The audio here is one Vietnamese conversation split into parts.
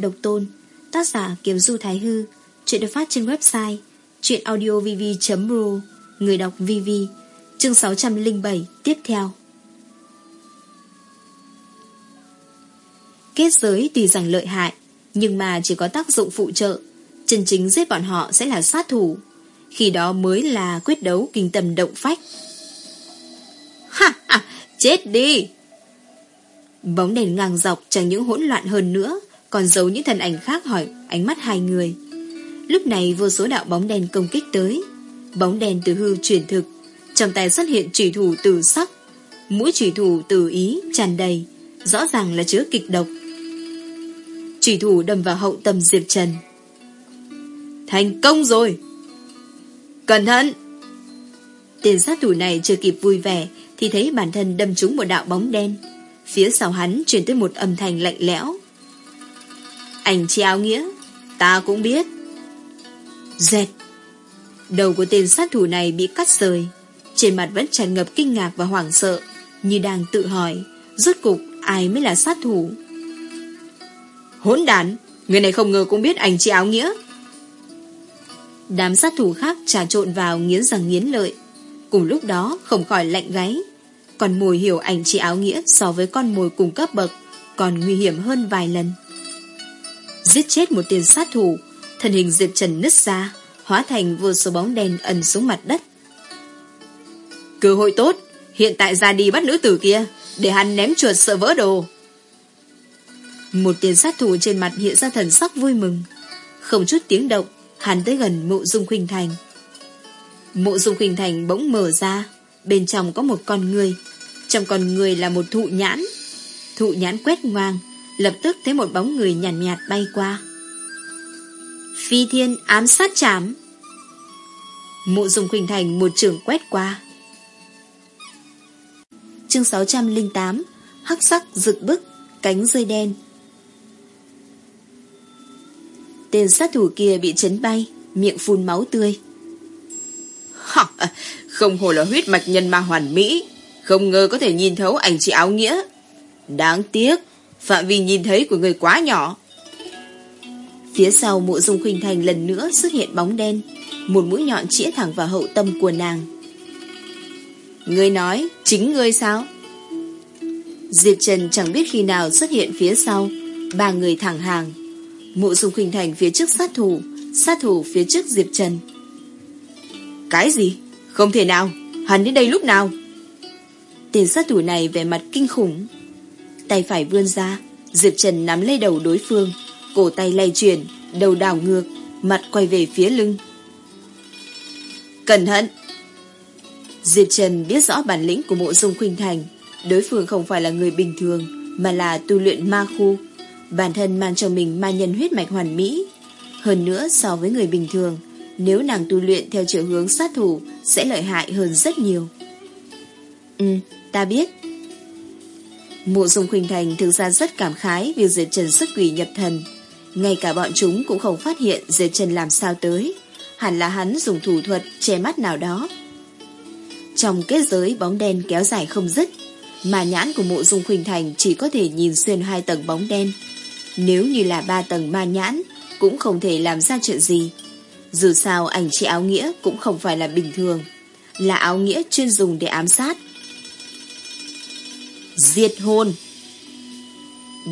độc tôn, Tác giả Kiếm Du Thái Hư, Chuyện được phát trên website Chuyện audiovv.ro Người đọc VV Chương 607 Tiếp theo. Kết giới tùy rằng lợi hại, Nhưng mà chỉ có tác dụng phụ trợ, Chân chính giết bọn họ sẽ là sát thủ, Khi đó mới là quyết đấu kinh tâm động phách. Ha ha, Chết đi! Bóng đèn ngang dọc chẳng những hỗn loạn hơn nữa còn giấu những thần ảnh khác hỏi ánh mắt hai người. Lúc này vô số đạo bóng đèn công kích tới. Bóng đèn từ hư chuyển thực, Trong tay xuất hiện trùy thủ từ sắc. Mũi trùy thủ từ ý tràn đầy, Rõ ràng là chứa kịch độc. Trùy thủ đâm vào hậu tâm Diệp Trần. Thành công rồi! Cẩn thận! Tên sát thủ này chưa kịp vui vẻ Thì thấy bản thân đâm trúng một đạo bóng đen. Phía sau hắn truyền tới một âm thanh lạnh lẽo. Ảnh chị áo nghĩa Ta cũng biết. Dẹt. Đầu của tên sát thủ này bị cắt rời. Trên mặt vẫn tràn ngập kinh ngạc và hoảng sợ, Như đang tự hỏi, Rốt cục ai mới là sát thủ? Hỗn đản, Người này không ngờ cũng biết ảnh chị áo nghĩa Đám sát thủ khác trà trộn vào nghiến răng nghiến lợi. Cùng lúc đó, không khỏi lạnh gáy. Còn mồi hiểu ảnh chị áo nghĩa So với con mồi cùng cấp bậc Còn nguy hiểm hơn vài lần. Giết chết một tiền sát thủ, Thân hình Diệp Trần nứt ra, Hóa thành vô số bóng đen ẩn xuống mặt đất. Cơ hội tốt, Hiện tại ra đi bắt nữ tử kia, Để hắn ném chuột sợ vỡ đồ. Một tiền sát thủ trên mặt hiện ra thần sắc vui mừng. Không chút tiếng động, Hắn tới gần mộ dung khuynh thành. Mộ dung khuynh thành bỗng mở ra, Bên trong có một con người. Trong con người là một thụ nhãn. Thụ nhãn quét ngoang Lập tức thấy một bóng người nhàn nhạt, nhạt bay qua. Phi thiên ám sát chảm Mộ dùng khuynh thành một trường quét qua. Chương 608 Hắc sắc rực bức Cánh rơi đen. Tên sát thủ kia bị chấn bay Miệng phun máu tươi. Không hồ là huyết mạch nhân ma hoàn mỹ Không ngờ có thể nhìn thấu ảnh chị áo nghĩa. Đáng tiếc Phạm vi nhìn thấy của người quá nhỏ. Phía sau mộ dung khuynh thành lần nữa xuất hiện bóng đen, Một mũi nhọn chĩa thẳng vào hậu tâm của nàng. Ngươi nói, Chính ngươi sao? Diệp Trần chẳng biết khi nào xuất hiện phía sau, Ba người thẳng hàng. Mộ dung khuynh thành phía trước sát thủ Sát thủ phía trước Diệp Trần. Cái gì? Không thể nào. Hắn đến đây lúc nào? Tên sát thủ này về mặt kinh khủng. Tay phải vươn ra Diệp Trần nắm lấy đầu đối phương Cổ tay lay chuyển Đầu đảo ngược Mặt quay về phía lưng. Cẩn thận! Diệp Trần biết rõ bản lĩnh của mộ dung khuynh thành Đối phương không phải là người bình thường Mà là tu luyện ma khu. Bản thân mang cho mình ma nhân huyết mạch hoàn mỹ. Hơn nữa so với người bình thường Nếu nàng tu luyện theo chiều hướng sát thủ Sẽ lợi hại hơn rất nhiều. Ừ, ta biết. Mộ dung khuynh thành thực ra rất cảm khái Việc Diệp Trần xuất quỷ nhập thần. Ngay cả bọn chúng cũng không phát hiện Diệp Trần làm sao tới. Hẳn là hắn dùng thủ thuật che mắt nào đó. Trong kết giới bóng đen kéo dài không dứt, Mà nhãn của mộ dung khuynh thành Chỉ có thể nhìn xuyên hai tầng bóng đen. Nếu như là ba tầng ma nhãn, Cũng không thể làm ra chuyện gì. Dù sao, ảnh chị áo nghĩa Cũng không phải là bình thường. Là áo nghĩa chuyên dùng để ám sát Diệt hồn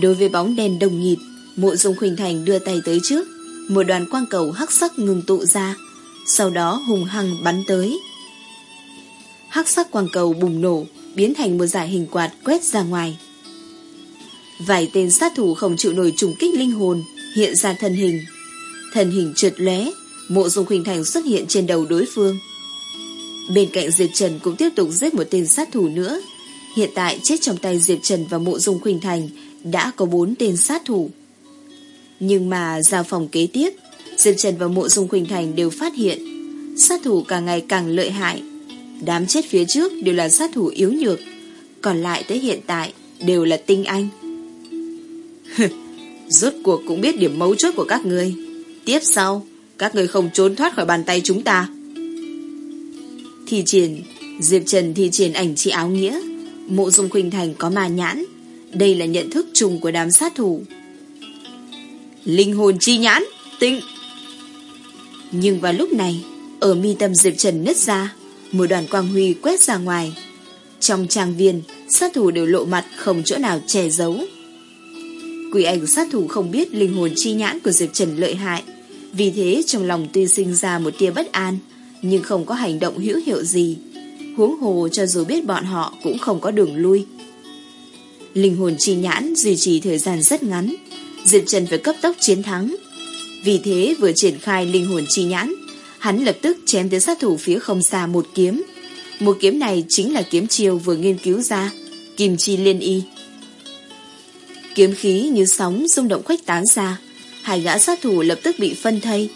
Đối với bóng đèn đồng nhịp, Mộ dung khuynh thành đưa tay tới trước, Một đoàn quang cầu hắc sắc ngừng tụ ra, Sau đó hùng hăng bắn tới. Hắc sắc quang cầu bùng nổ, Biến thành một giải hình quạt quét ra ngoài. Vài tên sát thủ không chịu nổi trùng kích linh hồn, Hiện ra thân hình. Thân hình trượt lóe, Mộ dung khuynh thành xuất hiện trên đầu đối phương. Bên cạnh Diệp Trần cũng tiếp tục giết một tên sát thủ nữa. Hiện tại chết trong tay Diệp Trần và Mộ Dung Khuynh Thành đã có bốn tên sát thủ. Nhưng mà giao phòng kế tiếp, Diệp Trần và Mộ Dung Khuynh Thành đều phát hiện sát thủ càng ngày càng lợi hại. Đám chết phía trước đều là sát thủ yếu nhược, còn lại tới hiện tại đều là tinh anh. Rốt cuộc cũng biết điểm mấu chốt của các người. Tiếp sau, các người không trốn thoát khỏi bàn tay chúng ta. Thì triển, Diệp Trần thì triển ảnh chị áo nghĩa Mộ dung khuynh thành có ma nhãn Đây là nhận thức chung của đám sát thủ Linh hồn chi nhãn, tinh. Nhưng vào lúc này, ở mi tâm Diệp Trần nứt ra, một đoàn quang huy quét ra ngoài. Trong trang viên, sát thủ đều lộ mặt không chỗ nào che giấu. Quỷ ảnh sát thủ không biết linh hồn chi nhãn của Diệp Trần lợi hại, vì thế trong lòng tuy sinh ra một tia bất an, nhưng không có hành động hữu hiệu gì. Huống hồ cho dù biết bọn họ cũng không có đường lui. Linh hồn chi nhãn duy trì thời gian rất ngắn, Diệp Trần phải cấp tốc chiến thắng. Vì thế vừa triển khai linh hồn chi nhãn, hắn lập tức chém tới sát thủ phía không xa một kiếm. Một kiếm này chính là kiếm chiêu vừa nghiên cứu ra, kim chi liên y. Kiếm khí như sóng rung động khuếch tán ra, hai gã sát thủ lập tức bị phân thây.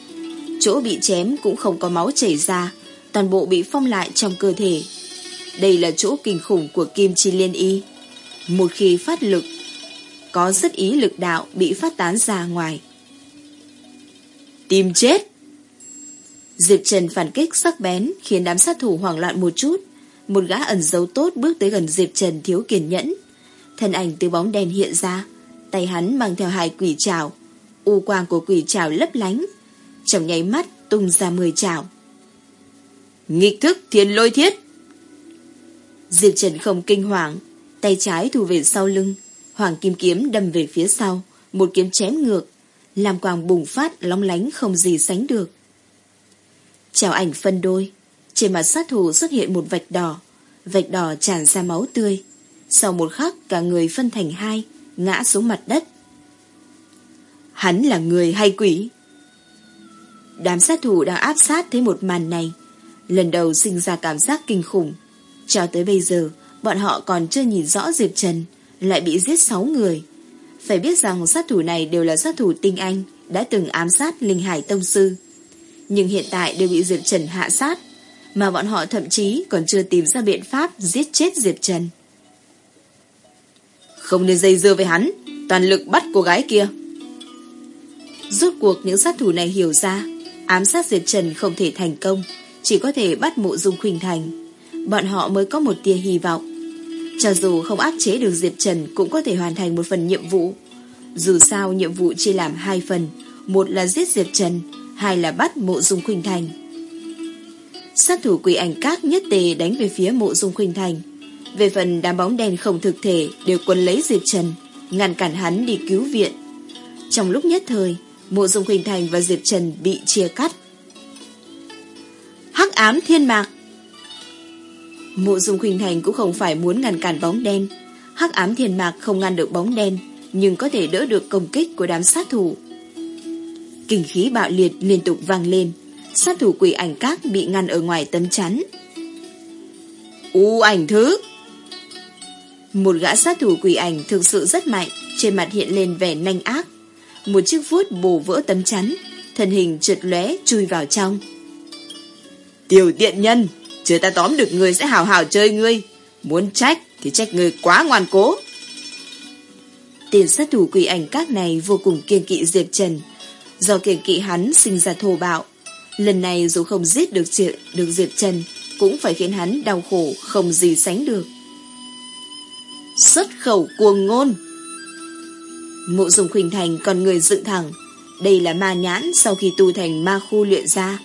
Chỗ bị chém cũng không có máu chảy ra, toàn bộ bị phong lại trong cơ thể. Đây là chỗ kinh khủng của kim chi liên y. Một khi phát lực, có rất ý lực đạo bị phát tán ra ngoài. Tìm chết! Diệp Trần phản kích sắc bén khiến đám sát thủ hoảng loạn một chút. Một gã ẩn giấu tốt bước tới gần Diệp Trần thiếu kiên nhẫn. Thân ảnh từ bóng đèn hiện ra, tay hắn mang theo hai quỷ trảo. U quang của quỷ trảo lấp lánh, trong nháy mắt tung ra mười trảo. Nghịch thức thiên lôi thiết! Diệp Trần không kinh hoàng, tay trái thu về sau lưng, hoàng kim kiếm đâm về phía sau, một kiếm chém ngược, làm quang bùng phát lóng lánh không gì sánh được. Chào ảnh phân đôi, trên mặt sát thủ xuất hiện một vạch đỏ, vạch đỏ tràn ra máu tươi. Sau một khắc cả người phân thành hai, ngã xuống mặt đất. Hắn là người hay quỷ? Đám sát thủ đang áp sát thấy một màn này, lần đầu sinh ra cảm giác kinh khủng. Cho tới bây giờ, bọn họ còn chưa nhìn rõ Diệp Trần, lại bị giết sáu người. Phải biết rằng sát thủ này đều là sát thủ tinh anh, đã từng ám sát Linh Hải Tông Sư. Nhưng hiện tại đều bị Diệp Trần hạ sát, mà bọn họ thậm chí còn chưa tìm ra biện pháp giết chết Diệp Trần. Không nên dây dưa với hắn, toàn lực bắt cô gái kia. Rốt cuộc những sát thủ này hiểu ra, ám sát Diệp Trần không thể thành công, chỉ có thể bắt mộ dung khuynh thành. Bọn họ mới có một tia hy vọng. Cho dù không áp chế được Diệp Trần cũng có thể hoàn thành một phần nhiệm vụ. Dù sao nhiệm vụ chia làm hai phần, một là giết Diệp Trần, hai là bắt mộ dung khuynh thành. Sát thủ quỷ ảnh các nhất tề đánh về phía mộ dung khuynh thành. Về phần đám bóng đen không thực thể đều quân lấy Diệp Trần, ngăn cản hắn đi cứu viện. Trong lúc nhất thời, mộ dung khuynh thành và Diệp Trần bị chia cắt. Hắc ám thiên mạc Mộ dung khuynh thành cũng không phải muốn ngăn cản bóng đen. Hắc ám thiên mạc không ngăn được bóng đen, nhưng có thể đỡ được công kích của đám sát thủ. Kinh khí bạo liệt liên tục vang lên, sát thủ quỷ ảnh các bị ngăn ở ngoài tấm chắn. U ảnh thứ Một gã sát thủ quỷ ảnh thực sự rất mạnh, trên mặt hiện lên vẻ nanh ác. Một chiếc vuốt bổ vỡ tấm chắn, thân hình trượt lóe chui vào trong. Tiểu tiện nhân, chờ ta tóm được người sẽ hào hào chơi ngươi. Muốn trách thì trách người quá ngoan cố. Tiền sát thủ quỷ ảnh các này vô cùng kiên kỵ Diệp Trần. Do kiên kỵ hắn sinh ra thô bạo. Lần này dù không giết được, Diệp, được Diệp Trần, cũng phải khiến hắn đau khổ không gì sánh được. Xuất khẩu cuồng ngôn Mộ dùng khuynh thành còn người dựng thẳng. Đây là ma nhãn sau khi tu thành ma khu luyện ra.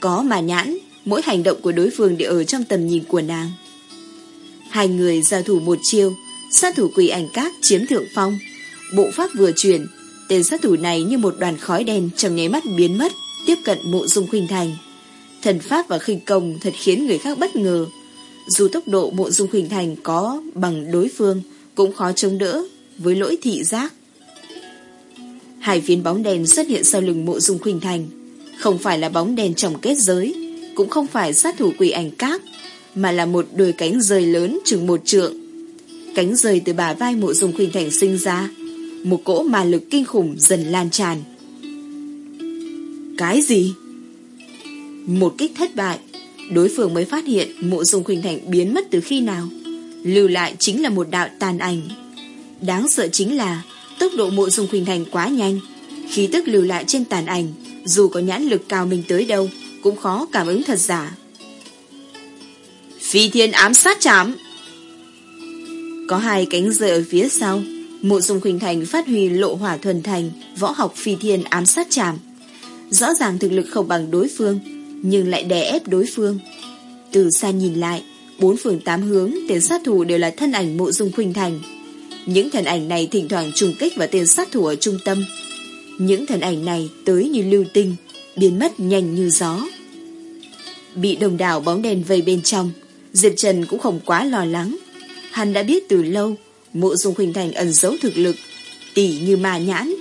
Có ma nhãn, mỗi hành động của đối phương đều ở trong tầm nhìn của nàng. Hai người giao thủ một chiêu, sát thủ quỷ ảnh các chiếm thượng phong. Bộ pháp vừa chuyển, tên sát thủ này như một đoàn khói đen trong nháy mắt biến mất, tiếp cận mộ dung khuynh thành. Thần pháp và khinh công thật khiến người khác bất ngờ. Dù tốc độ mộ dung khuynh thành có bằng đối phương, cũng khó chống đỡ với lỗi thị giác. Hai viên bóng đèn xuất hiện sau lưng mộ dung khuynh thành. Không phải là bóng đèn trong kết giới, cũng không phải sát thủ quỷ ảnh các, mà là một đôi cánh rời lớn chừng một trượng. Cánh rời từ bà vai mộ dung khuynh thành sinh ra, một cỗ mà lực kinh khủng dần lan tràn. Cái gì? Một kích thất bại, đối phương mới phát hiện mộ dung khuynh thành biến mất từ khi nào. Lưu lại chính là một đạo tàn ảnh. Đáng sợ chính là tốc độ mộ dung khuynh thành quá nhanh, khí tức lưu lại trên tàn ảnh, dù có nhãn lực cao mình tới đâu, cũng khó cảm ứng thật giả. Phi thiên ám sát chạm Có hai cánh rơi ở phía sau, Mộ dung khuynh thành phát huy lộ hỏa thuần thành, võ học phi thiên ám sát chạm. Rõ ràng thực lực không bằng đối phương, nhưng lại đè ép đối phương. Từ xa nhìn lại, bốn phường tám hướng tên sát thủ đều là thân ảnh mộ dung khuynh thành. Những thần ảnh này thỉnh thoảng trùng kích vào tên sát thủ ở trung tâm. Những thần ảnh này tới như lưu tinh, biến mất nhanh như gió. Bị đồng đảo bóng đèn vây bên trong, Diệp Trần cũng không quá lo lắng. Hắn đã biết từ lâu, mộ dung khuynh thành ẩn giấu thực lực, tỉ như ma nhãn,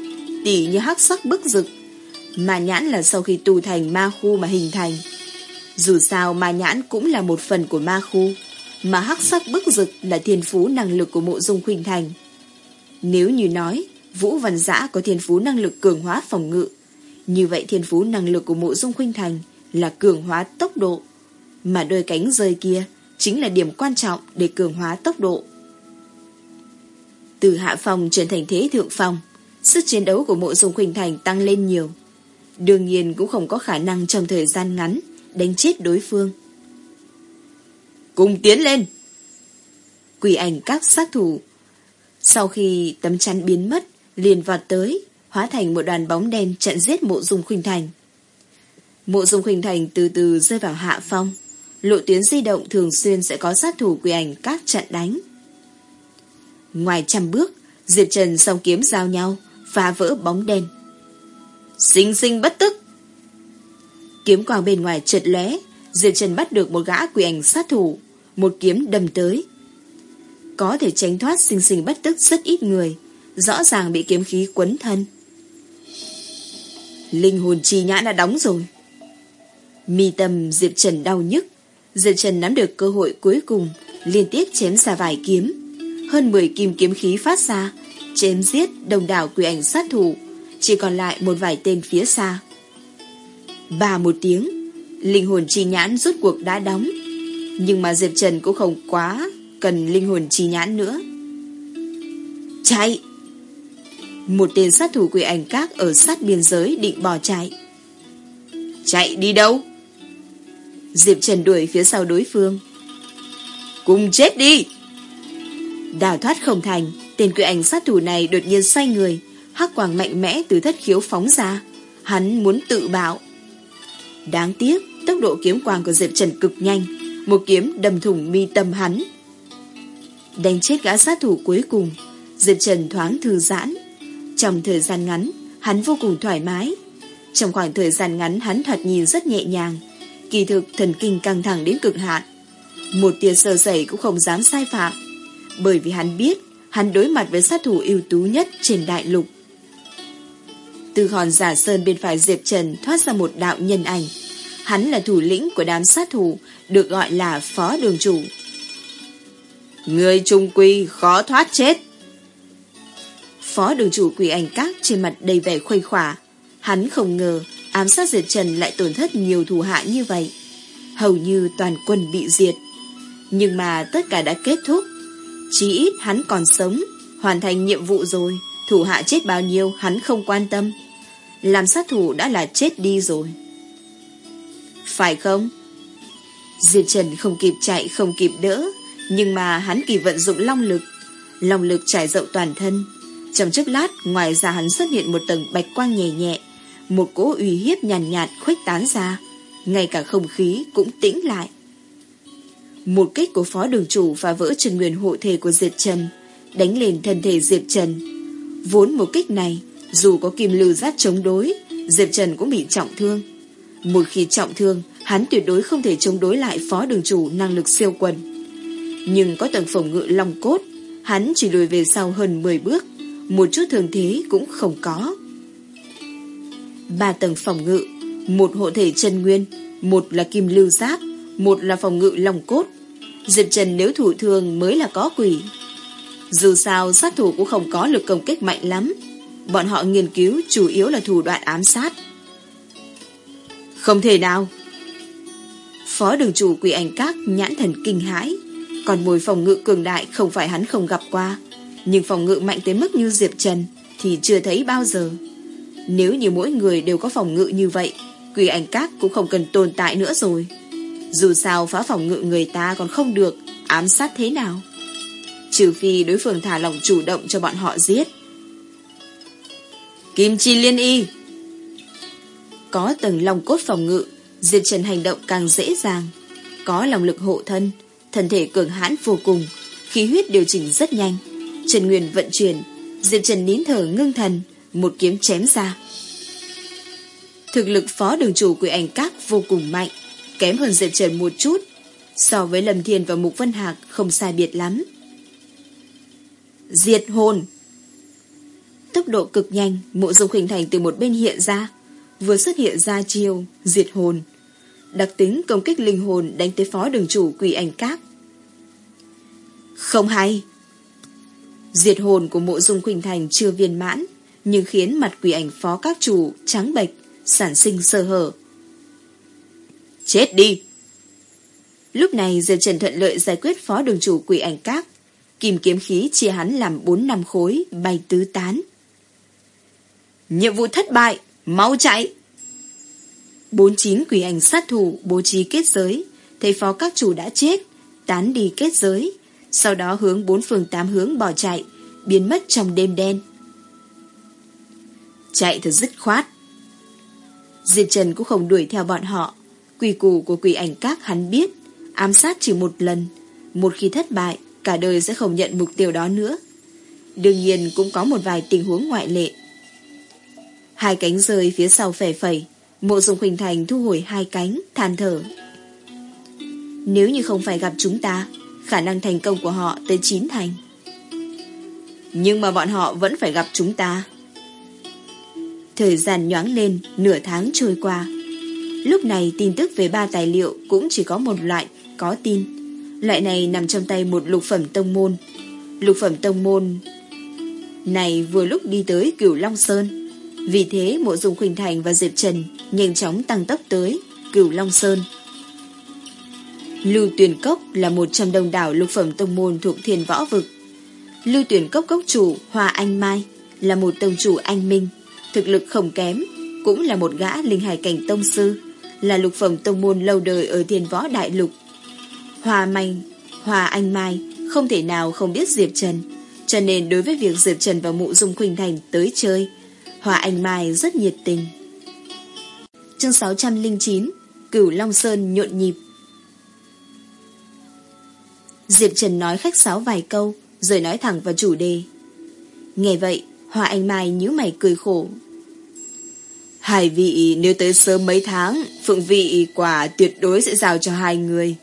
tỉ như hắc sắc bức rực. Ma nhãn là sau khi tu thành ma khu mà hình thành. Dù sao ma nhãn cũng là một phần của ma khu, mà hắc sắc bức rực là thiên phú năng lực của mộ dung khuynh thành. Nếu như nói, Vũ Văn Giã có thiên phú năng lực cường hóa phòng ngự, như vậy thiên phú năng lực của mộ dung khuynh thành là cường hóa tốc độ, mà đôi cánh rơi kia chính là điểm quan trọng để cường hóa tốc độ. Từ hạ phòng chuyển thành thế thượng phòng, sức chiến đấu của mộ dung khuynh thành tăng lên nhiều. Đương nhiên cũng không có khả năng trong thời gian ngắn đánh chết đối phương. Cùng tiến lên! Quỷ ảnh các sát thủ. Sau khi tấm chắn biến mất, liền vọt tới, hóa thành một đoàn bóng đen chặn giết mộ dung khuynh thành. Mộ dung khuynh thành từ từ rơi vào hạ phong. Lộ tuyến di động thường xuyên sẽ có sát thủ quỷ ảnh các trận đánh. Ngoài trăm bước, Diệp Trần song kiếm giao nhau, phá vỡ bóng đen. Sinh sinh bất tức! Kiếm quang bên ngoài trượt lóe, Diệp Trần bắt được một gã quỷ ảnh sát thủ, một kiếm đâm tới. Có thể tránh thoát sinh sinh bất tức rất ít người, rõ ràng bị kiếm khí quấn thân. Linh hồn chi nhãn đã đóng rồi. Mi tâm Diệp Trần đau nhức, Diệp Trần nắm được cơ hội cuối cùng, liên tiếp chém ra vài kiếm. Hơn 10 kim kiếm khí phát ra, chém giết đồng đảo quỷ ảnh sát thủ, chỉ còn lại một vài tên phía xa. Bà một tiếng, linh hồn chi nhãn rút cuộc đã đóng, nhưng mà Diệp Trần cũng không quá cần linh hồn chi nhãn nữa. Chạy! Một tên sát thủ quỷ ảnh các ở sát biên giới định bỏ chạy. Chạy đi đâu? Diệp Trần đuổi phía sau đối phương. Cùng chết đi! Đào thoát không thành, tên quỷ ảnh sát thủ này đột nhiên xoay người, hắc quang mạnh mẽ từ thất khiếu phóng ra. Hắn muốn tự bạo. Đáng tiếc, tốc độ kiếm quang của Diệp Trần cực nhanh, một kiếm đâm thủng mi tâm hắn. Đánh chết gã sát thủ cuối cùng, Diệp Trần thoáng thư giãn. Trong thời gian ngắn, hắn vô cùng thoải mái. Trong khoảng thời gian ngắn hắn thoạt nhìn rất nhẹ nhàng, kỳ thực thần kinh căng thẳng đến cực hạn. Một tia sơ sẩy cũng không dám sai phạm, bởi vì hắn biết hắn đối mặt với sát thủ ưu tú nhất trên đại lục. Từ hòn giả sơn bên phải Diệp Trần thoát ra một đạo nhân ảnh. Hắn là thủ lĩnh của đám sát thủ, được gọi là phó đường chủ. Người trung quy khó thoát chết. Phó đường chủ quỷ ảnh các trên mặt đầy vẻ khuây khỏa. Hắn không ngờ ám sát diệt Trần lại tổn thất nhiều thù hạ như vậy. Hầu như toàn quân bị diệt. Nhưng mà tất cả đã kết thúc. chí ít hắn còn sống, hoàn thành nhiệm vụ rồi. Thủ hạ chết bao nhiêu hắn không quan tâm. Làm sát thủ đã là chết đi rồi. Phải không? Diệt Trần không kịp chạy, không kịp đỡ. Nhưng mà hắn kỳ vận dụng long lực. Long lực trải rộng toàn thân. Trong chốc lát, ngoài ra hắn xuất hiện một tầng bạch quang nhẹ nhẹ. Một cỗ uy hiếp nhàn nhạt, nhạt khuếch tán ra. Ngay cả không khí cũng tĩnh lại. Một kích của phó đường chủ phá vỡ trần nguyên hộ thể của Diệp Trần, đánh lên thân thể Diệp Trần. Vốn một kích này, dù có kim lưu giáp chống đối, Diệp Trần cũng bị trọng thương. Một khi trọng thương, hắn tuyệt đối không thể chống đối lại phó đường chủ năng lực siêu quần. Nhưng có tầng phòng ngự long cốt, hắn chỉ lùi về sau hơn 10 bước, một chút thường thế cũng không có. Ba tầng phòng ngự, một hộ thể chân nguyên, một là kim lưu giáp, một là phòng ngự lòng cốt. Diệp Trần nếu thủ thường mới là có quỷ. Dù sao sát thủ cũng không có lực công kích mạnh lắm. Bọn họ nghiên cứu chủ yếu là thủ đoạn ám sát. Không thể nào. Phó đường chủ quỷ ảnh các nhãn thần kinh hãi. Còn mùi phòng ngự cường đại không phải hắn không gặp qua. Nhưng phòng ngự mạnh tới mức như Diệp Trần thì chưa thấy bao giờ. Nếu như mỗi người đều có phòng ngự như vậy, quỷ ảnh các cũng không cần tồn tại nữa rồi. Dù sao phá phòng ngự người ta còn không được, ám sát thế nào? Trừ phi đối phương thả lòng chủ động cho bọn họ giết. Kim chi liên y Có tầng lòng cốt phòng ngự, Diệp Trần hành động càng dễ dàng. Có lòng lực hộ thân, thân thể cường hãn vô cùng, khí huyết điều chỉnh rất nhanh. Trần Nguyên vận chuyển, Diệp Trần nín thở ngưng thần, một kiếm chém ra. Thực lực phó đường chủ quỷ ảnh các vô cùng mạnh, kém hơn Diệp Trần một chút, so với Lâm Thiên và Mục Vân Hạc không sai biệt lắm. Diệt hồn Tốc độ cực nhanh, mộ dung hình thành từ một bên hiện ra, vừa xuất hiện ra chiêu, diệt hồn. Đặc tính công kích linh hồn đánh tới phó đường chủ quỷ ảnh các. Không hay. Diệt hồn của mộ dung khuynh thành chưa viên mãn, nhưng khiến mặt quỷ ảnh phó các chủ trắng bệch, sản sinh sơ hở. Chết đi! Lúc này Diệp Trần thuận lợi giải quyết phó đường chủ quỷ ảnh các. kìm kiếm khí chia hắn làm 4 năm khối, bay tứ tán. Nhiệm vụ thất bại, mau chạy! Bốn chín quỷ ảnh sát thủ bố trí kết giới, thấy phó các chủ đã chết, tán đi kết giới, sau đó hướng bốn phường tám hướng bỏ chạy, biến mất trong đêm đen. Chạy thật dứt khoát. Diệp Trần cũng không đuổi theo bọn họ. Quỷ củ của quỷ ảnh các hắn biết, ám sát chỉ một lần, một khi thất bại, cả đời sẽ không nhận mục tiêu đó nữa. Đương nhiên cũng có một vài tình huống ngoại lệ. Hai cánh rơi phía sau phẻ phẩy, mộ dung khuynh thành thu hồi hai cánh, than thở. Nếu như không phải gặp chúng ta, khả năng thành công của họ tới chín thành. Nhưng mà bọn họ vẫn phải gặp chúng ta. Thời gian nhoáng lên, nửa tháng trôi qua. Lúc này tin tức về ba tài liệu cũng chỉ có một loại, có tin. Loại này nằm trong tay một lục phẩm tông môn. Lục phẩm tông môn này vừa lúc đi tới cửu Long Sơn. Vì thế mộ dung Khuynh Thành và Diệp Trần nhanh chóng tăng tốc tới cửu Long Sơn. Lưu Tuyền Cốc là một trong đông đảo lục phẩm tông môn thuộc thiền võ vực. Lưu Tuyền Cốc cốc chủ Hoa Anh Mai là một tông chủ anh minh, thực lực không kém, cũng là một gã linh hải cảnh tông sư, là lục phẩm tông môn lâu đời ở thiền võ đại lục. Hoa Manh, Hoa Anh Mai không thể nào không biết Diệp Trần, cho nên đối với việc Diệp Trần và Mụ Dung Khuynh Thành tới chơi, Hoa Anh Mai rất nhiệt tình. Chương 609 Cửu Long Sơn nhộn nhịp Diệp Trần nói khách sáo vài câu, rồi nói thẳng vào chủ đề. Nghe vậy, Hoa Anh Mai nhíu mày cười khổ. Hai vị nếu tới sớm mấy tháng, phượng vị quả tuyệt đối sẽ giao cho hai người.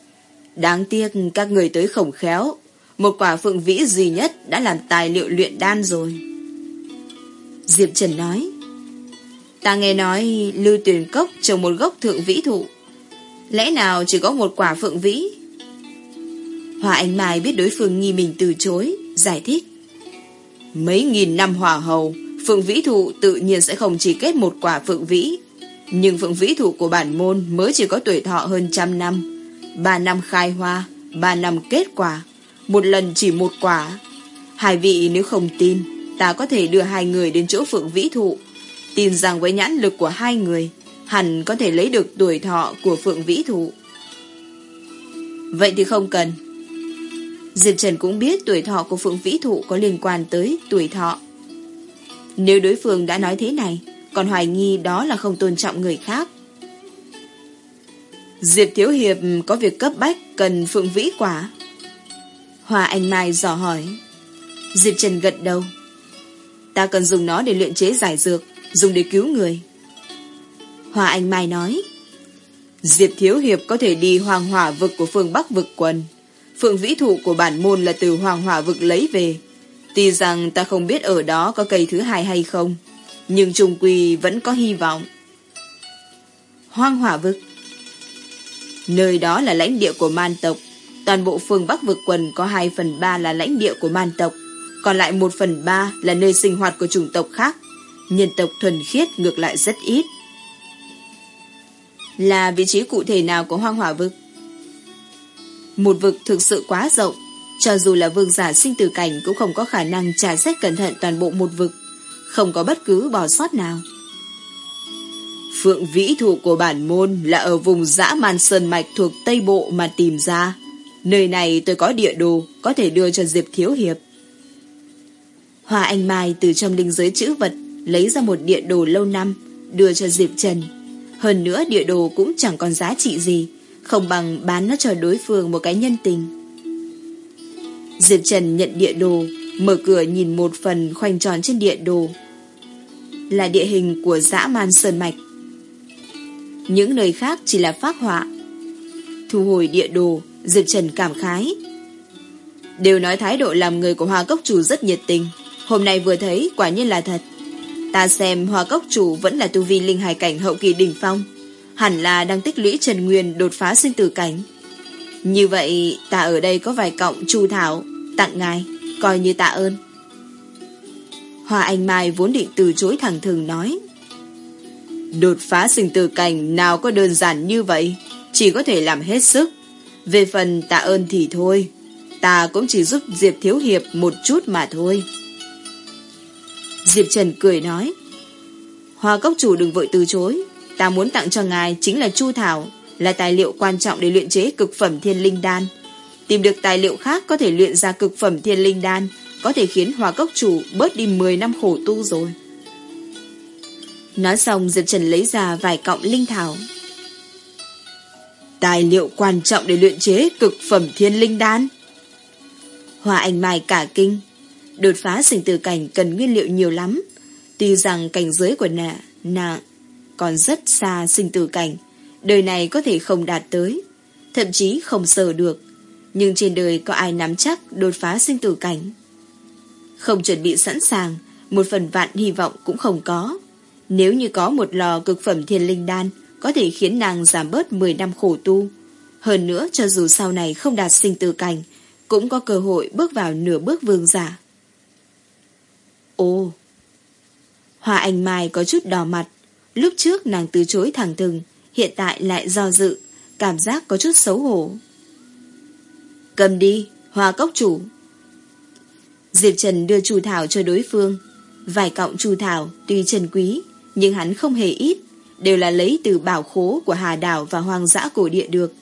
Đáng tiếc các người tới khổng khéo, một quả phượng vĩ duy nhất đã làm tài liệu luyện đan rồi. Diệp Trần nói. Ta nghe nói Lưu Tuyền Cốc trồng một gốc thượng vĩ thụ. Lẽ nào chỉ có một quả phượng vĩ? Hòa Anh Mai biết đối phương nghi mình từ chối, giải thích. Mấy nghìn năm hòa hầu, phượng vĩ thụ tự nhiên sẽ không chỉ kết một quả phượng vĩ. Nhưng phượng vĩ thụ của bản môn mới chỉ có tuổi thọ hơn trăm năm. Ba năm khai hoa, ba năm kết quả, một lần chỉ một quả. Hai vị nếu không tin, ta có thể đưa hai người đến chỗ phượng vĩ thụ. Tin rằng với nhãn lực của hai người, hẳn có thể lấy được tuổi thọ của phượng vĩ thụ. Vậy thì không cần. Diệp Trần cũng biết tuổi thọ của Phượng Vĩ Thụ có liên quan tới tuổi thọ. Nếu đối phương đã nói thế này, còn hoài nghi đó là không tôn trọng người khác. Diệp Thiếu Hiệp có việc cấp bách cần Phượng Vĩ quả. Hòa Anh Mai dò hỏi. Diệp Trần gật đầu. Ta cần dùng nó để luyện chế giải dược, dùng để cứu người. Hòa Anh Mai nói. Diệp Thiếu Hiệp có thể đi hoàng hỏa vực của phương Bắc vực quần. Phượng vĩ thụ của bản môn là từ hoàng hỏa vực lấy về. Tuy rằng ta không biết ở đó có cây thứ hai hay không, nhưng trùng quy vẫn có hy vọng. Hoang hỏa vực Nơi đó là lãnh địa của man tộc. Toàn bộ phương Bắc vực quần có 2 phần 3 là lãnh địa của man tộc, còn lại 1 phần 3 là nơi sinh hoạt của chủng tộc khác. Nhân tộc thuần khiết ngược lại rất ít. Là vị trí cụ thể nào của hoang hỏa vực? Một vực thực sự quá rộng, cho dù là vương giả sinh tử cảnh cũng không có khả năng trả xét cẩn thận toàn bộ một vực, không có bất cứ bỏ sót nào. Phượng vĩ thủ của bản môn là ở vùng dã man sơn mạch thuộc Tây Bộ mà tìm ra. Nơi này tôi có địa đồ Có thể đưa cho Diệp Thiếu Hiệp. Hoa Anh Mai từ trong linh giới chữ vật Lấy ra một địa đồ lâu năm Đưa cho Diệp Trần. Hơn nữa địa đồ cũng chẳng còn giá trị gì. Không bằng bán nó cho đối phương một cái nhân tình. Diệp Trần nhận địa đồ, Mở cửa nhìn một phần khoanh tròn trên địa đồ. Là địa hình của dã man Sơn Mạch. Những nơi khác chỉ là phác họa. Thu hồi địa đồ, Diệp Trần cảm khái. Đều nói thái độ làm người của Hoa Cốc Chủ rất nhiệt tình. Hôm nay vừa thấy, quả nhiên là thật. Ta xem Hoa Cốc Chủ vẫn là tu vi linh hài cảnh hậu kỳ đỉnh phong. Hẳn là đang tích lũy Trần Nguyên đột phá sinh tử cảnh. Như vậy, ta ở đây có vài cọng chu thảo, Tặng ngài, Coi như tạ ơn. Hoa Anh Mai vốn định từ chối thẳng thừng nói. Đột phá sinh tử cảnh nào có đơn giản như vậy, Chỉ có thể làm hết sức. Về phần tạ ơn thì thôi, Ta cũng chỉ giúp Diệp Thiếu Hiệp một chút mà thôi. Diệp Trần cười nói, Hoa cốc chủ đừng vội từ chối. Ta muốn tặng cho ngài chính là Chu Thảo Là tài liệu quan trọng để luyện chế cực phẩm thiên linh đan. Tìm được tài liệu khác có thể luyện ra cực phẩm thiên linh đan Có thể khiến hòa cốc chủ bớt đi 10 năm khổ tu rồi. Nói xong Diệp Trần lấy ra vài cọng linh thảo. Tài liệu quan trọng để luyện chế cực phẩm thiên linh đan. Hoa Anh Mai cả kinh. Đột phá sinh tử cảnh cần nguyên liệu nhiều lắm. Tuy rằng cảnh giới của nạ, nàng còn rất xa sinh tử cảnh, đời này có thể không đạt tới, thậm chí không sờ được. Nhưng trên đời có ai nắm chắc đột phá sinh tử cảnh? Không chuẩn bị sẵn sàng, một phần vạn hy vọng cũng không có. Nếu như có một lò cực phẩm thiên linh đan, có thể khiến nàng giảm bớt 10 năm khổ tu. Hơn nữa, cho dù sau này không đạt sinh tử cảnh, cũng có cơ hội bước vào nửa bước vương giả. Ồ! Hoa Anh Mai có chút đỏ mặt. Lúc trước nàng từ chối thẳng thừng, hiện tại lại do dự, cảm giác có chút xấu hổ. Cầm đi, hoa cốc chủ. Diệp Trần đưa chu thảo cho đối phương. Vài cọng chu thảo tuy trần quý, nhưng hắn không hề ít, đều là lấy từ bảo khố của Hà Đảo và hoang dã cổ địa được.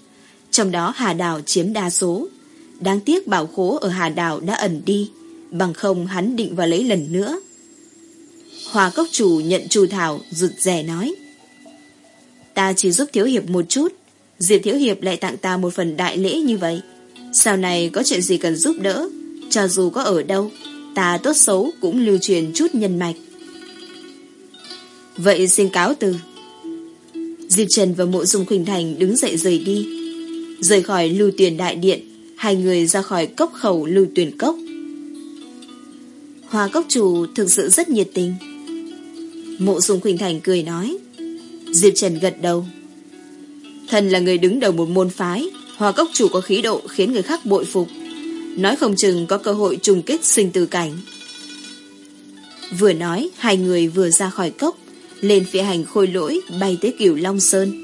Trong đó Hà Đảo chiếm đa số. Đáng tiếc bảo khố ở Hà Đảo đã ẩn đi, bằng không hắn định vào lấy lần nữa. Hòa cốc chủ nhận chu thảo, rụt rẻ nói. Ta chỉ giúp Thiếu Hiệp một chút, Diệp Thiếu Hiệp lại tặng ta một phần đại lễ như vậy. Sau này có chuyện gì cần giúp đỡ, cho dù có ở đâu, ta tốt xấu cũng lưu truyền chút nhân mạch. Vậy xin cáo từ. Diệp Trần và Mộ Dung Khuynh Thành đứng dậy rời đi. Rời khỏi lưu tuyển đại điện, hai người ra khỏi cốc khẩu lưu tuyển cốc. Hoa cốc chủ thực sự rất nhiệt tình. Mộ Dung Khuynh Thành cười nói. Diệp Trần gật đầu. Thần là người đứng đầu một môn phái, hòa cốc chủ có khí độ khiến người khác bội phục. Nói không chừng có cơ hội trùng kích sinh tử cảnh. Vừa nói, hai người vừa ra khỏi cốc, lên phía hành khôi lỗi bay tới Cửu Long Sơn.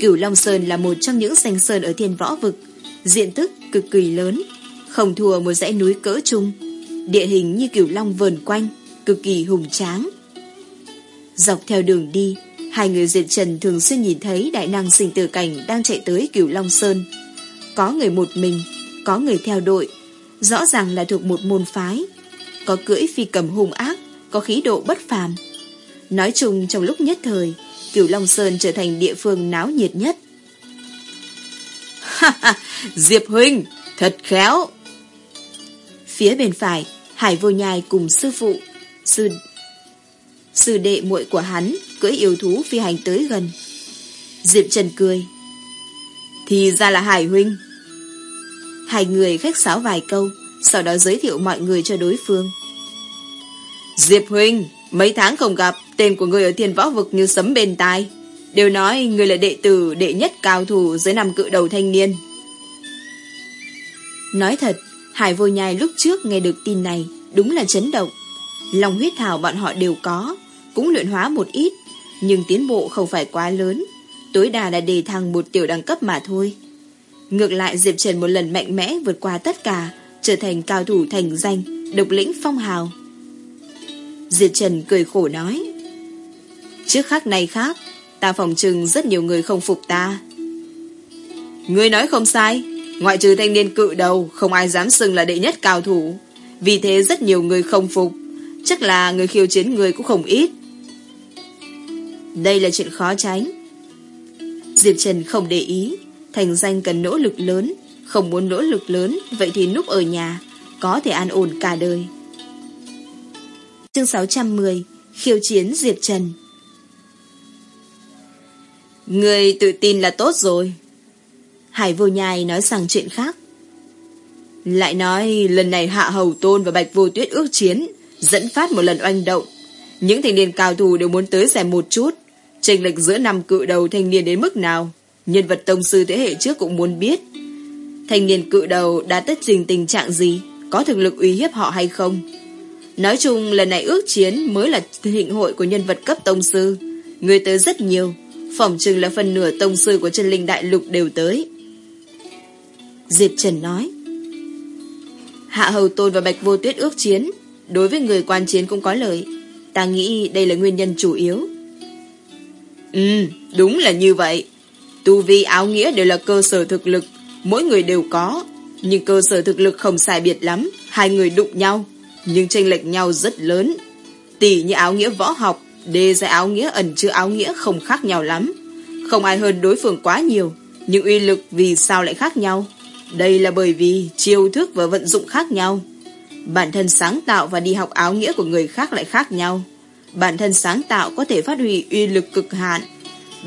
Cửu Long Sơn là một trong những danh sơn ở thiên võ vực, diện tích cực kỳ lớn, không thua một dãy núi cỡ trung địa hình như cửu long vờn quanh, cực kỳ hùng tráng. Dọc theo đường đi, hai người diệt trần thường xuyên nhìn thấy đại năng sinh tử cảnh đang chạy tới cửu long sơn. Có người một mình, có người theo đội, rõ ràng là thuộc một môn phái. Có cưỡi phi cầm hung ác, có khí độ bất phàm. Nói chung trong lúc nhất thời, cửu long sơn trở thành địa phương náo nhiệt nhất. Ha ha, Diệp Huynh, thật khéo. Phía bên phải, Hải vô nhai cùng sư phụ, sư sư đệ muội của hắn cưỡi yêu thú phi hành tới gần. Diệp Trần cười. Thì ra là Hải huynh. Hai người khách sáo vài câu, sau đó giới thiệu mọi người cho đối phương. Diệp huynh, mấy tháng không gặp, tên của người ở thiên võ vực như sấm bên tai. Đều nói người là đệ tử đệ nhất cao thủ dưới năm cự đầu thanh niên. Nói thật, Hải vô nhai lúc trước nghe được tin này đúng là chấn động. Lòng huyết thảo bọn họ đều có, cũng luyện hóa một ít, nhưng tiến bộ không phải quá lớn, tối đa là đề thăng một tiểu đẳng cấp mà thôi. Ngược lại Diệp Trần một lần mạnh mẽ vượt qua tất cả, trở thành cao thủ thành danh, độc lĩnh phong hào. Diệp Trần cười khổ nói, Trước khác này khác, ta phòng trừng rất nhiều người không phục ta. Ngươi nói không sai, Ngoại trừ thanh niên cự đầu, không ai dám xưng là đệ nhất cao thủ. Vì thế rất nhiều người không phục. Chắc là người khiêu chiến người cũng không ít. Đây là chuyện khó tránh. Diệp Trần không để ý. Thành danh cần nỗ lực lớn. Không muốn nỗ lực lớn, vậy thì núp ở nhà. Có thể an ổn cả đời. Chương 610 Khiêu chiến Diệp Trần Người tự tin là tốt rồi. Hải vô nhai nói sang chuyện khác. Lại nói lần này Hạ Hầu Tôn và Bạch Vô Tuyết ước chiến, dẫn phát một lần oanh động. Những thanh niên cao thủ đều muốn tới xem một chút. Tranh lệch giữa năm cự đầu thanh niên đến mức nào, nhân vật tông sư thế hệ trước cũng muốn biết. Thanh niên cự đầu đã tất trình tình trạng gì, có thực lực uy hiếp họ hay không. Nói chung lần này ước chiến mới là thịnh hội của nhân vật cấp tông sư. Người tới rất nhiều, phỏng chừng là phần nửa tông sư của chân linh đại lục đều tới. Diệp Trần nói. Hạ Hầu Tôn và Bạch Vô Tuyết ước chiến, đối với người quan chiến cũng có lợi. Ta nghĩ đây là nguyên nhân chủ yếu. Ừ, đúng là như vậy. Tu vi áo nghĩa đều là cơ sở thực lực, mỗi người đều có. Nhưng cơ sở thực lực không sai biệt lắm, hai người đụng nhau, nhưng chênh lệch nhau rất lớn. Tỷ như áo nghĩa võ học, đề ra áo nghĩa ẩn chứa áo nghĩa không khác nhau lắm. Không ai hơn đối phương quá nhiều, nhưng uy lực vì sao lại khác nhau? Đây là bởi vì chiêu thức và vận dụng khác nhau. Bản thân sáng tạo và đi học áo nghĩa của người khác lại khác nhau. Bản thân sáng tạo có thể phát huy uy lực cực hạn,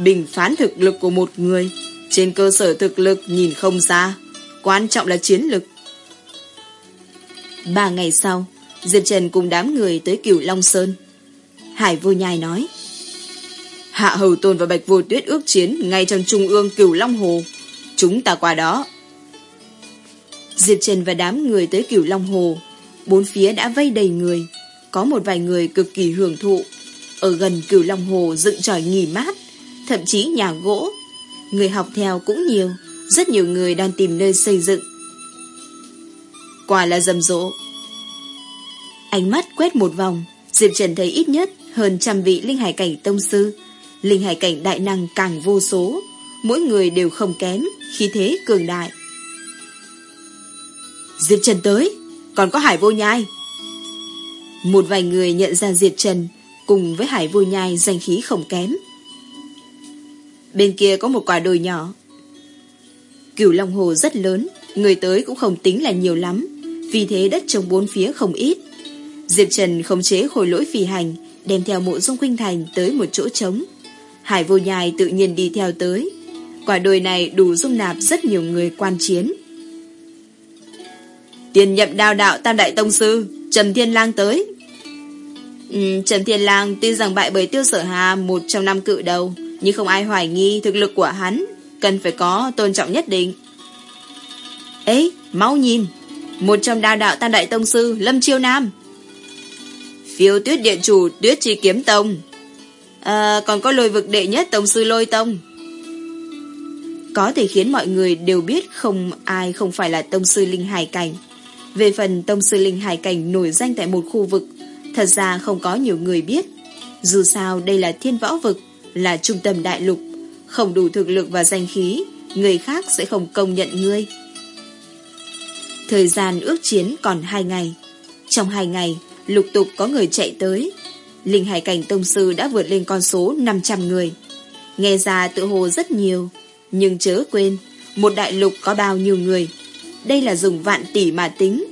bình phán thực lực của một người. Trên cơ sở thực lực nhìn không ra, quan trọng là chiến lực. Ba ngày sau, Diệp Trần cùng đám người tới cửu Long Sơn. Hải vô nhai nói, Hạ Hầu Tôn và Bạch Vô Tuyết ước chiến ngay trong trung ương cửu Long Hồ. Chúng ta qua đó. Diệp Trần và đám người tới cửu Long Hồ. Bốn phía đã vây đầy người. Có một vài người cực kỳ hưởng thụ. Ở gần cửu Long Hồ dựng tròi nghỉ mát. Thậm chí nhà gỗ. Người học theo cũng nhiều. Rất nhiều người đang tìm nơi xây dựng. Quả là rầm rộ. Ánh mắt quét một vòng. Diệp Trần thấy ít nhất hơn trăm vị linh hải cảnh tông sư. Linh hải cảnh đại năng càng vô số. Mỗi người đều không kém, khí thế cường đại. Diệp Trần tới, còn có Hải Vô Nhai. Một vài người nhận ra Diệp Trần cùng với Hải Vô Nhai danh khí không kém. Bên kia có một quả đồi nhỏ. Cửu Long Hồ rất lớn, người tới cũng không tính là nhiều lắm, vì thế đất trồng bốn phía không ít. Diệp Trần không chế khối lỗi phi hành, đem theo mộ dung khuynh thành tới một chỗ trống. Hải vô nhai tự nhiên đi theo tới. Quả đồi này đủ dung nạp rất nhiều người quan chiến. Tiền nhậm đao đạo Tam Đại Tông Sư, Trần Thiên Lang tới. Ừ, Trần Thiên Lang tuy rằng bại bởi Tiêu Sở Hà một trong năm cự đầu, nhưng không ai hoài nghi thực lực của hắn, cần phải có tôn trọng nhất định. Ấy, mau nhìn, một trong đa đạo Tam Đại Tông Sư, Lâm Chiêu Nam. Phiêu tuyết điện chủ tuyết chi kiếm tông. À, còn có lôi vực đệ nhất Tông Sư Lôi Tông. Có thể khiến mọi người đều biết không ai không phải là Tông Sư Linh Hải Cảnh. Về phần Tông Sư Linh Hải Cảnh nổi danh tại một khu vực, thật ra không có nhiều người biết. Dù sao đây là thiên võ vực, là trung tâm đại lục, không đủ thực lực và danh khí, người khác sẽ không công nhận ngươi. Thời gian ước chiến còn hai ngày. Trong hai ngày, lục tục có người chạy tới. Linh Hải Cảnh Tông Sư đã vượt lên con số 500 người. Nghe ra tự hồ rất nhiều, nhưng chớ quên, một đại lục có bao nhiêu người. Đây là dùng vạn tỷ mà tính.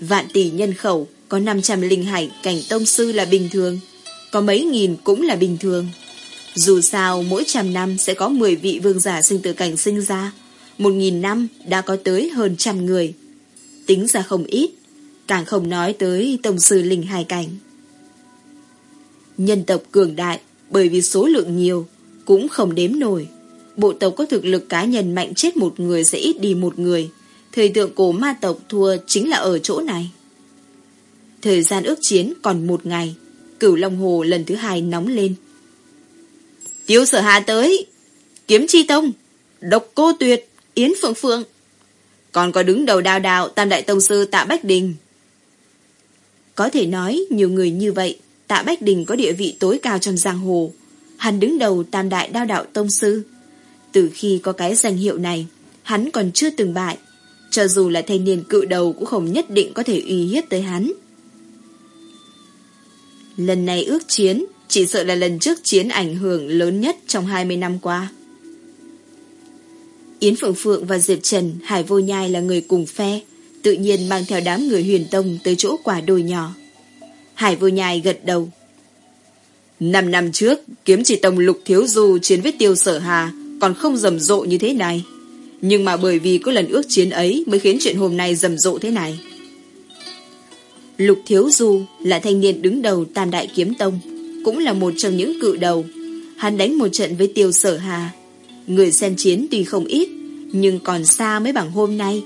Vạn tỷ nhân khẩu có 500 linh hải cảnh tông sư là bình thường. Có mấy nghìn cũng là bình thường. Dù sao, mỗi trăm năm sẽ có 10 vị vương giả sinh tử cảnh sinh ra. Một nghìn năm đã có tới hơn trăm người. Tính ra không ít. Càng không nói tới tông sư linh hải cảnh. Nhân tộc cường đại, bởi vì số lượng nhiều, cũng không đếm nổi. Bộ tộc có thực lực cá nhân mạnh chết một người sẽ ít đi một người. Thời tượng cổ ma tộc thua chính là ở chỗ này. Thời gian ước chiến còn một ngày. Cửu Long Hồ lần thứ hai nóng lên. Tiêu sở hà tới. Kiếm chi tông. Độc cô tuyệt. Yến Phượng Phượng. Còn có đứng đầu đào đào Tam Đại Tông Sư Tạ Bách Đình. Có thể nói nhiều người như vậy Tạ Bách Đình có địa vị tối cao trong giang hồ. Hắn đứng đầu Tam Đại Đao Đạo Tông Sư. Từ khi có cái danh hiệu này, hắn còn chưa từng bại, Cho dù là thanh niên cự đầu cũng không nhất định có thể uy hiếp tới hắn. Lần này ước chiến chỉ sợ là lần trước chiến ảnh hưởng lớn nhất trong 20 năm qua. Yến Phượng Phượng và Diệp Trần, Hải Vô Nhai là người cùng phe, tự nhiên mang theo đám người huyền tông tới chỗ quả đồi nhỏ. Hải Vô Nhai gật đầu. Năm năm trước, kiếm chỉ tông lục thiếu du chiến với tiêu sở hà, còn không rầm rộ như thế này. Nhưng mà bởi vì có lần ước chiến ấy mới khiến chuyện hôm nay rầm rộ thế này. Lục Thiếu Du là thanh niên đứng đầu Tam Đại Kiếm Tông, cũng là một trong những cự đầu. Hắn đánh một trận với Tiêu Sở Hà. Người xem chiến tuy không ít, nhưng còn xa mới bằng hôm nay.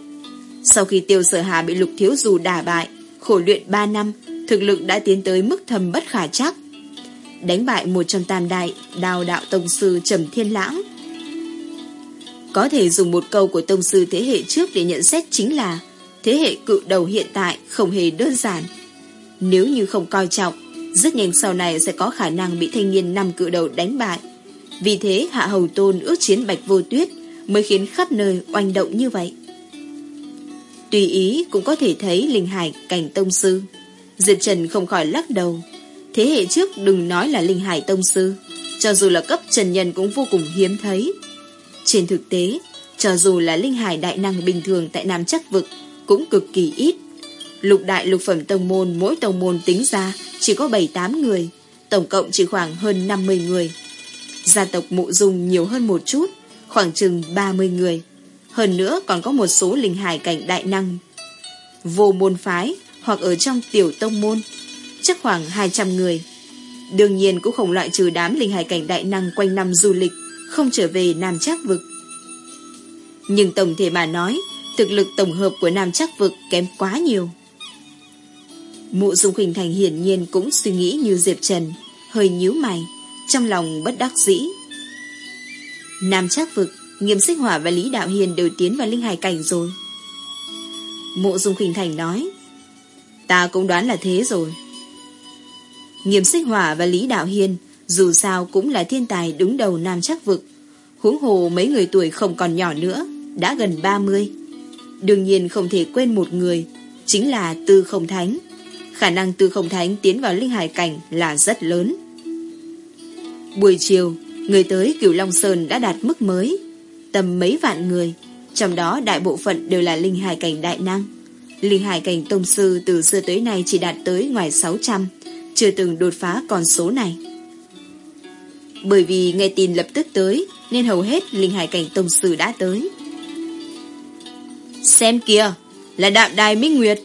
Sau khi Tiêu Sở Hà bị Lục Thiếu Du đả bại, khổ luyện 3 năm, thực lực đã tiến tới mức thầm bất khả chắc. Đánh bại một trong tam đại, đào đạo tông sư Trầm Thiên Lãng. Có thể dùng một câu của tông sư thế hệ trước để nhận xét chính là thế hệ cự đầu hiện tại không hề đơn giản. Nếu như không coi trọng, rất nhanh sau này sẽ có khả năng bị thanh niên năm cự đầu đánh bại. Vì thế Hạ Hầu Tôn ước chiến Bạch Vô Tuyết mới khiến khắp nơi oanh động như vậy. Tùy ý cũng có thể thấy linh hải cảnh tông sư. Diệp Trần không khỏi lắc đầu. Thế hệ trước đừng nói là linh hải tông sư, cho dù là cấp trần nhân cũng vô cùng hiếm thấy. Trên thực tế, cho dù là linh hải đại năng bình thường tại Nam Chắc Vực, cũng cực kỳ ít. Lục đại lục phẩm tông môn mỗi tông môn tính ra chỉ có 7-8 người, tổng cộng chỉ khoảng hơn 50 người. Gia tộc mụ dung nhiều hơn một chút, khoảng chừng 30 người. Hơn nữa còn có một số linh hải cảnh đại năng. Vô môn phái hoặc ở trong tiểu tông môn, chắc khoảng 200 người. Đương nhiên cũng không loại trừ đám linh hải cảnh đại năng quanh năm du lịch, không trở về Nam Trác Vực. Nhưng tổng thể mà nói, thực lực tổng hợp của Nam Chắc Vực kém quá nhiều. Mụ Dung Khuynh Thành hiển nhiên cũng suy nghĩ như Diệp Trần, hơi nhíu mày, trong lòng bất đắc dĩ. Nam Chắc Vực, Nghiêm Xích Hỏa và Lý Đạo Hiền đều tiến vào linh hải cảnh rồi. Mộ Dung Khuynh Thành nói, ta cũng đoán là thế rồi. Nghiêm Xích Hỏa và Lý Đạo Hiền dù sao cũng là thiên tài đứng đầu Nam Chắc Vực, huống hồ mấy người tuổi không còn nhỏ nữa, đã gần 30. Đương nhiên không thể quên một người, chính là Tư Không Thánh. Khả năng Tư Không Thánh tiến vào linh hải cảnh là rất lớn. Buổi chiều, người tới Cửu Long Sơn đã đạt mức mới, tầm mấy vạn người, trong đó đại bộ phận đều là linh hải cảnh đại năng. Linh hải cảnh tông sư từ xưa tới nay chỉ đạt tới ngoài 600, chưa từng đột phá con số này. Bởi vì nghe tin lập tức tới, nên hầu hết linh hải cảnh tông sư đã tới. Xem kìa, là đạm đài Minh Nguyệt.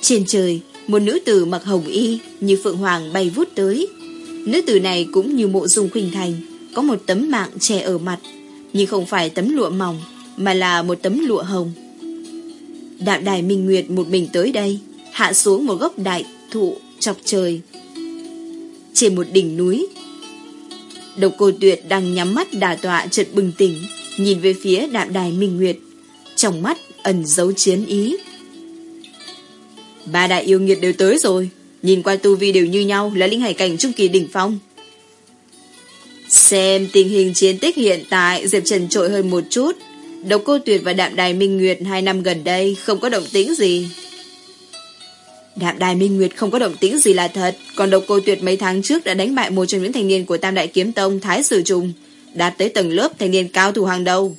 Trên trời, một nữ tử mặc hồng y như Phượng Hoàng bay vút tới. Nữ tử này cũng như mộ dung khuynh thành, có một tấm mạng che ở mặt, nhưng không phải tấm lụa mỏng, mà là một tấm lụa hồng. Đạm đài Minh Nguyệt một mình tới đây, hạ xuống một gốc đại thụ chọc trời. Trên một đỉnh núi, độc cô tuyệt đang nhắm mắt đà tọa chợt bừng tỉnh, nhìn về phía đạm đài Minh Nguyệt, trong mắt ẩn dấu chiến ý. Ba đại yêu nghiệt đều tới rồi, nhìn qua tu vi đều như nhau là linh hải cảnh trung kỳ đỉnh phong. Xem tình hình chiến tích hiện tại Diệp Trần trội hơn một chút Độc cô Tuyệt và Đạm Đài Minh Nguyệt Hai năm gần đây không có động tĩnh gì Đạm Đài Minh Nguyệt không có động tĩnh gì là thật Còn độc cô Tuyệt mấy tháng trước Đã đánh bại một trong những thanh niên của Tam Đại Kiếm Tông Thái Sử Trùng Đạt tới tầng lớp thanh niên cao thủ hàng đầu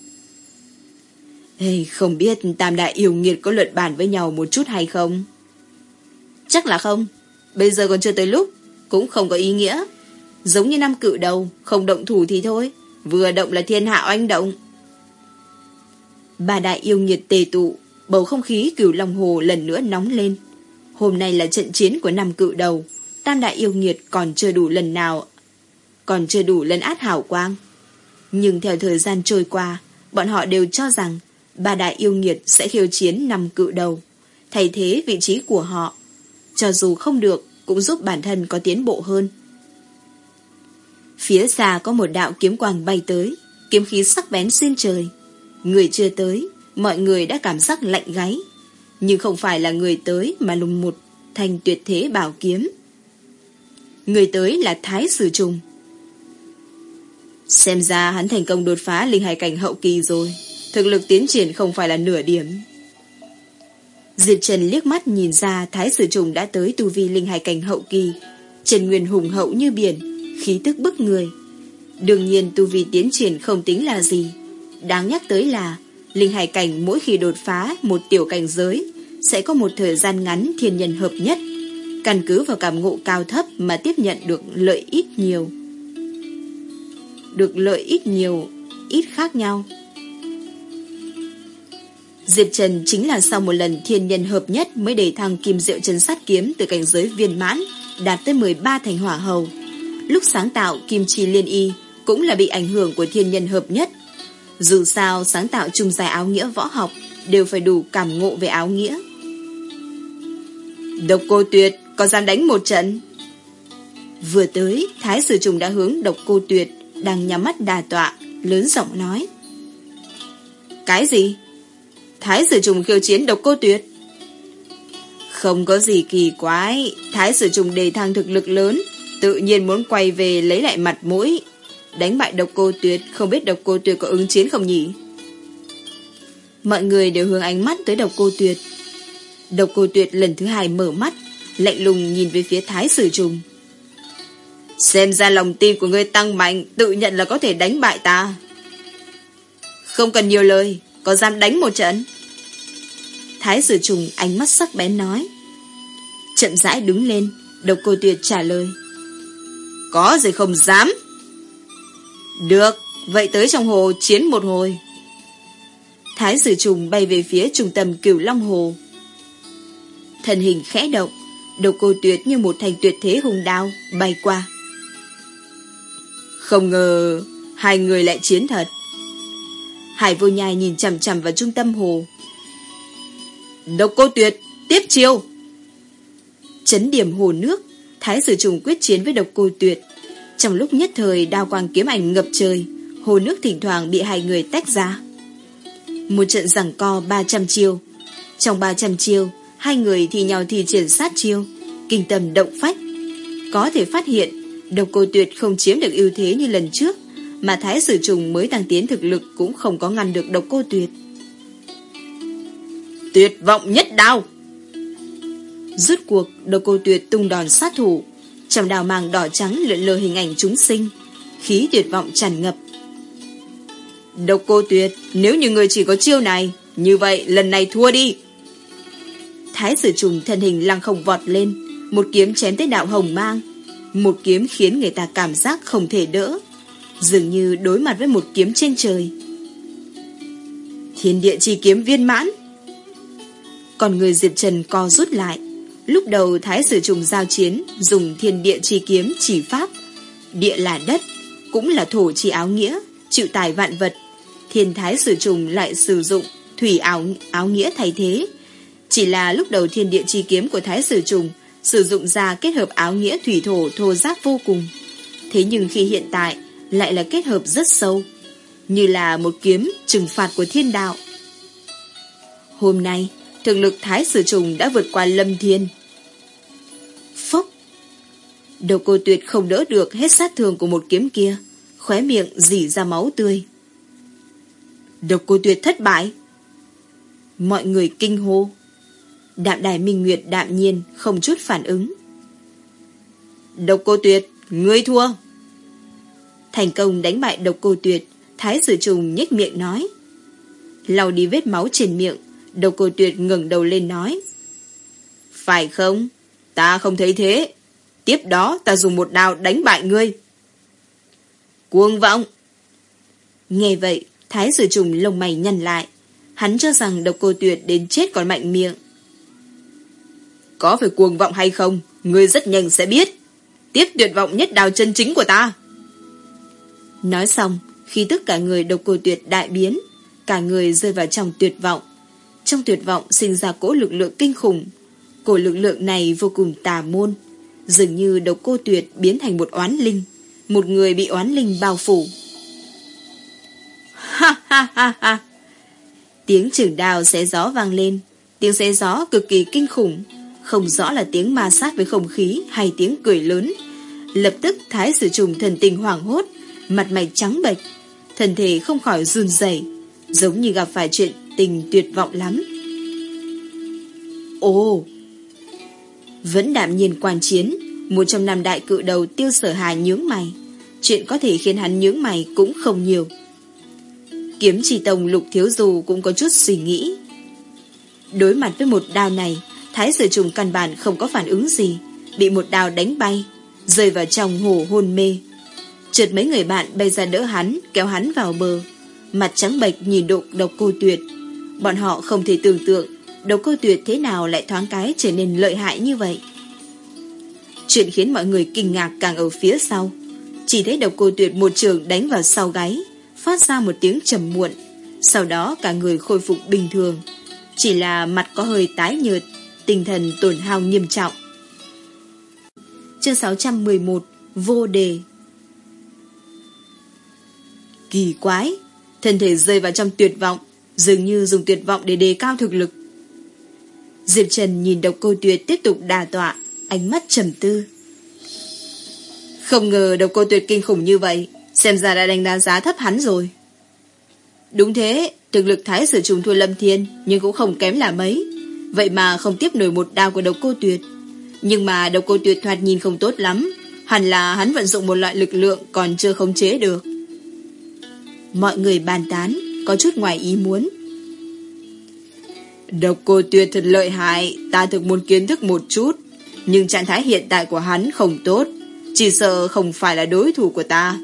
Hey, không biết tam đại yêu nghiệt có luận bàn với nhau một chút hay không? Chắc là không. Bây giờ còn chưa tới lúc, cũng không có ý nghĩa. Giống như năm cự đầu, không động thủ thì thôi. Vừa động là thiên hạ oanh động. bà đại yêu nghiệt tề tụ, bầu không khí cửu Long Hồ lần nữa nóng lên. Hôm nay là trận chiến của năm cự đầu. Tam đại yêu nghiệt còn chưa đủ lần nào, còn chưa đủ lần át hảo quang. Nhưng theo thời gian trôi qua, bọn họ đều cho rằng ba đại yêu nghiệt sẽ khiêu chiến năm cự đầu, thay thế vị trí của họ. Cho dù không được, cũng giúp bản thân có tiến bộ hơn. Phía xa có một đạo kiếm quang bay tới, kiếm khí sắc bén xuyên trời. Người chưa tới, mọi người đã cảm giác lạnh gáy. Nhưng không phải là người tới mà lùng một thành tuyệt thế bảo kiếm. Người tới là Thái Sử Trùng. Xem ra hắn thành công đột phá linh hải cảnh hậu kỳ rồi thực lực tiến triển không phải là nửa điểm. Diệp Trần liếc mắt nhìn ra Thái Sử Trùng đã tới tu vi linh hải cảnh hậu kỳ. Trần Nguyên hùng hậu như biển, khí tức bức người. Đương nhiên tu vi tiến triển không tính là gì. Đáng nhắc tới là linh hải cảnh mỗi khi đột phá một tiểu cảnh giới sẽ có một thời gian ngắn thiên nhân hợp nhất. Căn cứ vào cảm ngộ cao thấp mà tiếp nhận được lợi ít nhiều. Được lợi ít nhiều, ít khác nhau. Diệp Trần chính là sau một lần thiên nhân hợp nhất mới đề thăng kim diệu chân sát kiếm từ cảnh giới viên mãn, đạt tới 13 thành hỏa hầu. Lúc sáng tạo kim chi liên y cũng là bị ảnh hưởng của thiên nhân hợp nhất. Dù sao sáng tạo chung dài áo nghĩa võ học đều phải đủ cảm ngộ về áo nghĩa. Độc cô tuyệt có dám đánh một trận? Vừa tới, Thái Sử Trùng đã hướng độc cô tuyệt, đang nhắm mắt đà tọa, lớn giọng nói. Cái gì? Thái sử trùng khiêu chiến độc cô tuyệt. Không có gì kỳ quái, Thái sử trùng đề thăng thực lực lớn, tự nhiên muốn quay về lấy lại mặt mũi. Đánh bại độc cô tuyệt, không biết độc cô tuyệt có ứng chiến không nhỉ? Mọi người đều hướng ánh mắt tới độc cô tuyệt. Độc cô tuyệt lần thứ hai mở mắt, lạnh lùng nhìn về phía Thái sử trùng. Xem ra lòng tin của ngươi tăng mạnh, tự nhận là có thể đánh bại ta. Không cần nhiều lời, có dám đánh một trận? Thái sử trùng ánh mắt sắc bén nói. Chậm rãi đứng lên, độc cô tuyệt trả lời. Có gì không dám? Được, vậy tới trong hồ chiến một hồi. Thái sử trùng bay về phía trung tâm cửu long hồ. Thân hình khẽ động, độc cô tuyệt như một thành tuyệt thế hùng đao bay qua. Không ngờ hai người lại chiến thật. Hải vô nhai nhìn chằm chằm vào trung tâm hồ. Độc cô tuyệt, tiếp chiêu. Chấn điểm hồ nước, Thái sử trùng quyết chiến với độc cô tuyệt. Trong lúc nhất thời đao quang kiếm ảnh ngập trời, hồ nước thỉnh thoảng bị hai người tách ra. Một trận giằng co 300 chiêu. Trong 300 chiêu, hai người thì nhau thì triển sát chiêu, kinh tâm động phách. Có thể phát hiện, độc cô tuyệt không chiếm được ưu thế như lần trước, mà Thái Sử Trùng mới tăng tiến thực lực cũng không có ngăn được độc cô tuyệt. Tuyệt vọng nhất đao! Rút cuộc, độc cô tuyệt tung đòn sát thủ, trong đào màng đỏ trắng lượn lờ hình ảnh chúng sinh, khí tuyệt vọng tràn ngập. Độc cô tuyệt, nếu như người chỉ có chiêu này, như vậy lần này thua đi. Thái sử trùng thân hình lăng không vọt lên, một kiếm chém tới đạo hồng mang. Một kiếm khiến người ta cảm giác không thể đỡ, dường như đối mặt với một kiếm trên trời. Thiên địa chi kiếm viên mãn. Còn người Diệp Trần co rút lại. Lúc đầu Thái sử trùng giao chiến dùng thiên địa chi kiếm chỉ pháp. Địa là đất, cũng là thổ chi áo nghĩa, chịu tài vạn vật. Thiên Thái sử trùng lại sử dụng thủy áo, áo nghĩa thay thế. Chỉ là lúc đầu thiên địa chi kiếm của Thái sử trùng sử dụng ra kết hợp áo nghĩa thủy thổ thô giáp vô cùng. Thế nhưng khi hiện tại lại là kết hợp rất sâu, như là một kiếm trừng phạt của thiên đạo. Hôm nay, thực lực Thái Sử Trùng đã vượt qua Lâm Thiên. Phốc! Đầu cô tuyệt không đỡ được hết sát thương của một kiếm kia, khóe miệng dỉ ra máu tươi. Độc cô tuyệt thất bại. Mọi người kinh hô. Đạm đài minh nguyệt đạm nhiên, không chút phản ứng. Độc cô tuyệt, ngươi thua. Thành công đánh bại độc cô tuyệt, thái sử trùng nhếch miệng nói. lau đi vết máu trên miệng, độc cô tuyệt ngẩng đầu lên nói. Phải không? Ta không thấy thế. Tiếp đó ta dùng một đao đánh bại ngươi. Cuồng vọng! Nghe vậy, thái sử trùng lông mày nhăn lại. Hắn cho rằng độc cô tuyệt đến chết còn mạnh miệng. Có phải cuồng vọng hay không, ngươi rất nhanh sẽ biết. Tiếp tuyệt vọng nhất đào chân chính của ta. Nói xong, khi tất cả người độc cô tuyệt đại biến, cả người rơi vào trong tuyệt vọng. Trong tuyệt vọng sinh ra cỗ lực lượng kinh khủng. Cổ lực lượng này vô cùng tà môn. Dường như độc cô tuyệt biến thành một oán linh. Một người bị oán linh bao phủ. Ha ha ha ha! Tiếng trưởng đào xé gió vang lên. Tiếng xé gió cực kỳ kinh khủng. Không rõ là tiếng ma sát với không khí hay tiếng cười lớn. Lập tức thái sử trùng thần tình hoảng hốt mặt mày trắng bệch, thân thể không khỏi run rẩy, Giống như gặp phải chuyện tình tuyệt vọng lắm. Ồ! Vẫn đạm nhiên quan chiến, một trong năm đại cự đầu tiêu sở hà nhướng mày. Chuyện có thể khiến hắn nhướng mày cũng không nhiều. Kiếm chỉ tông lục thiếu dù cũng có chút suy nghĩ. Đối mặt với một đao này, thái sử trùng căn bản không có phản ứng gì, bị một đao đánh bay, rơi vào trong hồ hôn mê. Trượt mấy người bạn bay ra đỡ hắn, kéo hắn vào bờ. Mặt trắng bệch nhìn đụng độc cô tuyệt. Bọn họ không thể tưởng tượng độc cô tuyệt thế nào lại thoáng cái trở nên lợi hại như vậy. Chuyện khiến mọi người kinh ngạc càng ở phía sau. Chỉ thấy độc cô tuyệt một trường đánh vào sau gáy, phát ra một tiếng trầm muộn. Sau đó cả người khôi phục bình thường. Chỉ là mặt có hơi tái nhợt, tinh thần tổn hao nghiêm trọng. Chương 611 Vô đề Kỳ quái. Thân thể rơi vào trong tuyệt vọng, Dường như dùng tuyệt vọng để đề cao thực lực. Diệp Trần nhìn độc cô tuyệt tiếp tục đà tọa, Ánh mắt trầm tư. Không ngờ độc cô tuyệt kinh khủng như vậy, Xem ra đã đánh đá giá thấp hắn rồi. Đúng thế, Thực lực thái sử trùng thua lâm thiên, Nhưng cũng không kém là mấy. Vậy mà không tiếp nổi một đao của độc cô tuyệt. Nhưng mà độc cô tuyệt thoạt nhìn không tốt lắm, Hẳn là hắn vận dụng một loại lực lượng Còn chưa khống chế được. Mọi người bàn tán, Có chút ngoài ý muốn. Độc cô tuyệt thật lợi hại, Ta thực muốn kiến thức một chút. Nhưng trạng thái hiện tại của hắn không tốt, Chỉ sợ không phải là đối thủ của ta.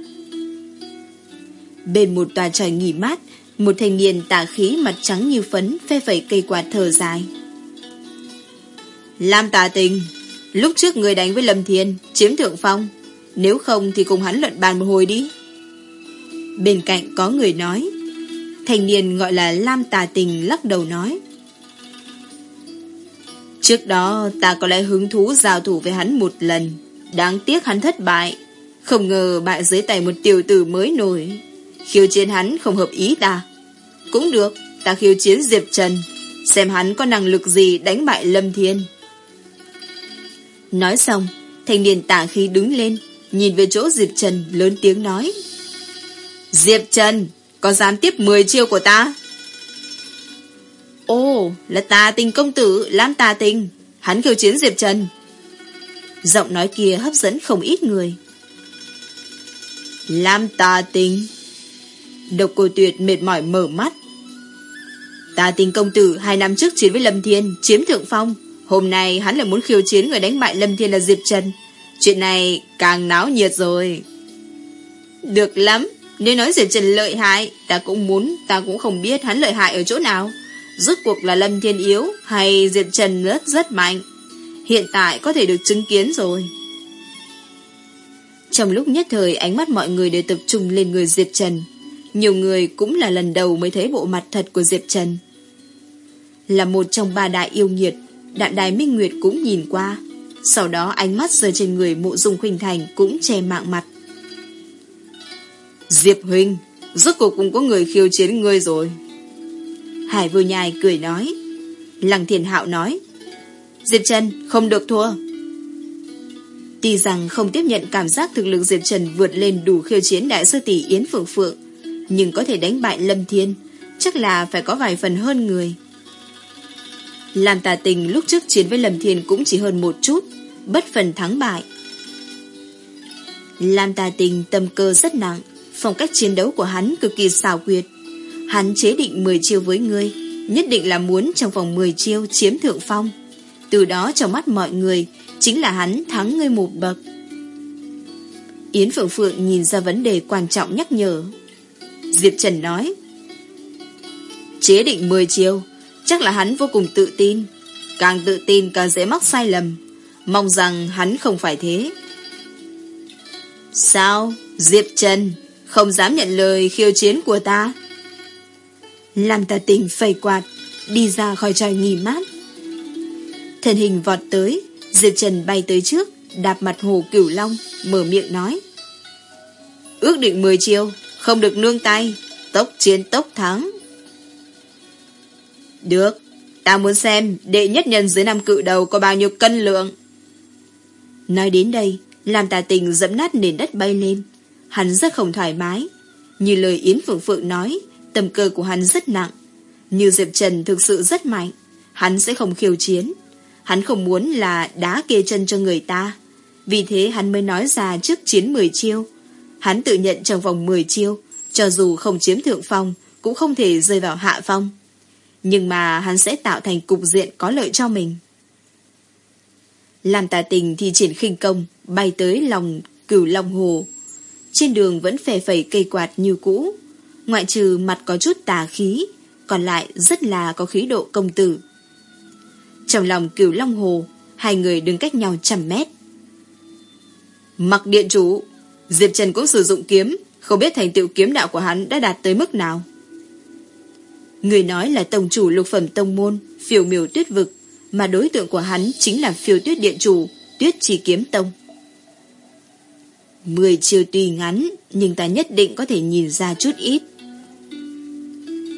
Bên một tòa trời nghỉ mát, Một thanh niên tà khí mặt trắng như phấn, Phê phẩy cây quạt thở dài. Lam tà tình, Lúc trước người đánh với Lâm Thiên, Chiếm thượng phong. Nếu không thì cùng hắn luận bàn một hồi đi. Bên cạnh có người nói. Thanh niên gọi là Lam tà tình lắc đầu nói. Trước đó ta có lẽ hứng thú giao thủ với hắn một lần. Đáng tiếc hắn thất bại. Không ngờ bại dưới tay một tiểu tử mới nổi. Khiêu chiến hắn không hợp ý ta. Cũng được, Ta khiêu chiến Diệp Trần. Xem hắn có năng lực gì đánh bại Lâm Thiên. Nói xong, Thanh niên tả khi đứng lên, Nhìn về chỗ Diệp Trần lớn tiếng nói. Diệp Trần Có dám tiếp 10 chiêu của ta. Ồ là tà tình công tử Lam tà tình. Hắn khiêu chiến Diệp Trần. Giọng nói kia hấp dẫn không ít người. Lam tà tình. Độc cô tuyệt mệt mỏi mở mắt. Tà tình công tử Hai năm trước chiến với Lâm Thiên Chiếm thượng phong. Hôm nay hắn lại muốn khiêu chiến người đánh bại Lâm Thiên là Diệp Trần. Chuyện này càng náo nhiệt rồi. Được lắm nếu nói Diệp Trần lợi hại, Ta cũng muốn, Ta cũng không biết hắn lợi hại ở chỗ nào. Rốt cuộc là Lâm Thiên yếu Hay Diệp Trần rất rất mạnh. Hiện tại có thể được chứng kiến rồi. Trong lúc nhất thời, Ánh mắt mọi người đều tập trung lên người Diệp Trần. Nhiều người cũng là lần đầu Mới thấy bộ mặt thật của Diệp Trần. Là một trong ba đại yêu nghiệt Đạn đài Minh Nguyệt cũng nhìn qua. Sau đó ánh mắt rơi trên người mộ dung khuynh thành Cũng che mạng mặt. Diệp Huynh, Rốt cuộc cũng có người khiêu chiến ngươi rồi. Hải vừa nhai cười nói. Lăng thiền hạo nói. Diệp Trần, không được thua. Tuy rằng không tiếp nhận cảm giác thực lực Diệp Trần vượt lên đủ khiêu chiến đại sư tỷ Yến Phượng Phượng, Nhưng có thể đánh bại Lâm Thiên, Chắc là phải có vài phần hơn người. Lam tà tình lúc trước chiến với Lâm Thiên cũng chỉ hơn một chút, Bất phần thắng bại. Lam tà tình tâm cơ rất nặng Phong cách chiến đấu của hắn cực kỳ xảo quyệt. Hắn chế định 10 chiêu với ngươi, Nhất định là muốn trong vòng 10 chiêu chiếm thượng phong. Từ đó trong mắt mọi người, Chính là hắn thắng ngươi một bậc. Yến Phượng Phượng nhìn ra vấn đề quan trọng nhắc nhở. Diệp Trần nói, Chế định 10 chiêu, Chắc là hắn vô cùng tự tin. Càng tự tin càng dễ mắc sai lầm. Mong rằng hắn không phải thế. Sao, Diệp Trần? Không dám nhận lời khiêu chiến của ta. Làm tà tình phẩy quạt, Đi ra khỏi tròi nghỉ mát. Thân hình vọt tới, Diệp Trần bay tới trước, Đạp mặt hồ cửu long, Mở miệng nói. Ước định 10 chiêu Không được nương tay, Tốc chiến tốc thắng. Được, Ta muốn xem đệ nhất nhân dưới năm cự đầu Có bao nhiêu cân lượng. Nói đến đây, Làm tà tình dẫm nát nền đất bay lên. Hắn rất không thoải mái Như lời Yến Phượng Phượng nói Tâm cơ của hắn rất nặng. Như Diệp Trần thực sự rất mạnh. Hắn sẽ không khiêu chiến. Hắn không muốn là đá kê chân cho người ta. Vì thế hắn mới nói ra trước chiến 10 chiêu. Hắn tự nhận trong vòng 10 chiêu, cho dù không chiếm thượng phong, cũng không thể rơi vào hạ phong. Nhưng mà hắn sẽ tạo thành cục diện có lợi cho mình. Làm tà tình thì triển khinh công, bay tới lòng cửu long hồ. Trên đường vẫn phè phẩy cây quạt như cũ, ngoại trừ mặt có chút tà khí, còn lại rất là có khí độ công tử. Trong lòng cửu long hồ, hai người đứng cách nhau trăm mét. Mặc điện chủ, Diệp Trần cũng sử dụng kiếm, không biết thành tựu kiếm đạo của hắn đã đạt tới mức nào. Người nói là tổng chủ lục phẩm tông môn, phiêu miểu tuyết vực, mà đối tượng của hắn chính là phiêu tuyết điện chủ, tuyết trì kiếm tông. Mười chiều tùy ngắn, nhưng ta nhất định có thể nhìn ra chút ít.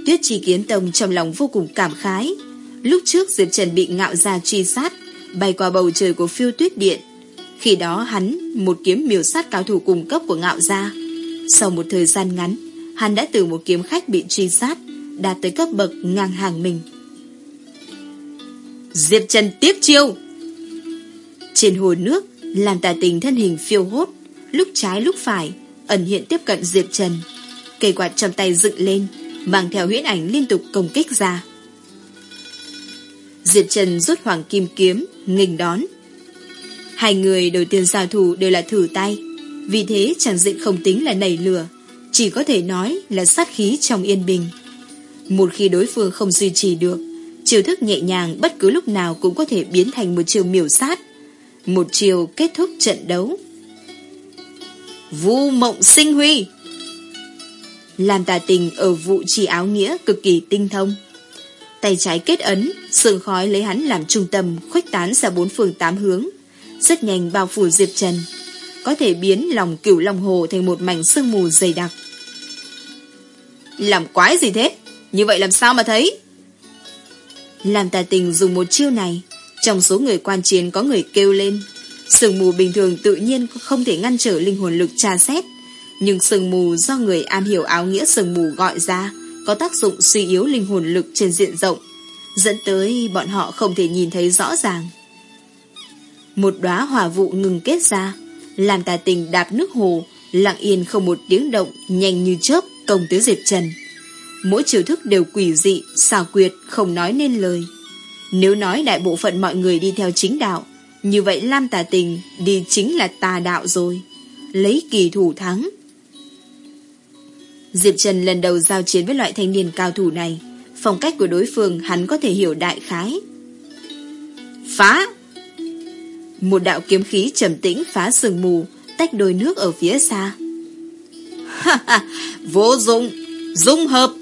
Tuyết trì kiếm tông trong lòng vô cùng cảm khái. Lúc trước Diệp Trần bị ngạo ra truy sát, bay qua bầu trời của phiêu tuyết điện. Khi đó hắn, một kiếm miểu sát cao thủ cùng cấp của ngạo gia. Sau một thời gian ngắn, hắn đã từ một kiếm khách bị truy sát, đạt tới cấp bậc ngang hàng mình. Diệp Trần tiếp chiêu! Trên hồ nước, làm tà tình thân hình phiêu hốt, lúc trái lúc phải, ẩn hiện tiếp cận Diệp Trần. Cây quạt trong tay dựng lên, mang theo huyễn ảnh liên tục công kích ra. Diệp Trần rút hoàng kim kiếm, nghênh đón. Hai người đầu tiên giao thủ đều là thử tay, vì thế chẳng diện không tính là nảy lửa, chỉ có thể nói là sát khí trong yên bình. Một khi đối phương không duy trì được, chiêu thức nhẹ nhàng bất cứ lúc nào cũng có thể biến thành một chiều miểu sát. Một chiều kết thúc trận đấu. Vu mộng sinh huy Làm tà tình ở vụ trì áo nghĩa cực kỳ tinh thông. Tay trái kết ấn, sương khói lấy hắn làm trung tâm khuếch tán ra bốn phương tám hướng. Rất nhanh bao phủ Diệp Trần. Có thể biến lòng cửu lòng hồ thành một mảnh sương mù dày đặc. Làm quái gì thế? Như vậy làm sao mà thấy? Làm tà tình dùng một chiêu này, trong số người quan chiến có người kêu lên. Sương mù bình thường tự nhiên không thể ngăn trở linh hồn lực tra xét, nhưng sương mù do người am hiểu áo nghĩa sương mù gọi ra có tác dụng suy yếu linh hồn lực trên diện rộng, dẫn tới bọn họ không thể nhìn thấy rõ ràng. Một đóa hỏa vụ ngừng kết ra, làm tà tình đạp nước hồ, lặng yên không một tiếng động, nhanh như chớp công tới Diệp Trần. Mỗi chiều thức đều quỷ dị, xào quyệt, không nói nên lời. Nếu nói đại bộ phận mọi người đi theo chính đạo, như vậy Lam tà tình đi chính là tà đạo rồi. Lấy kỳ thủ thắng. Diệp Trần lần đầu giao chiến với loại thanh niên cao thủ này. Phong cách của đối phương hắn có thể hiểu đại khái. Phá! Một đạo kiếm khí trầm tĩnh phá sương mù, tách đôi nước ở phía xa. Ha ha! Vô dụng! Dung hợp!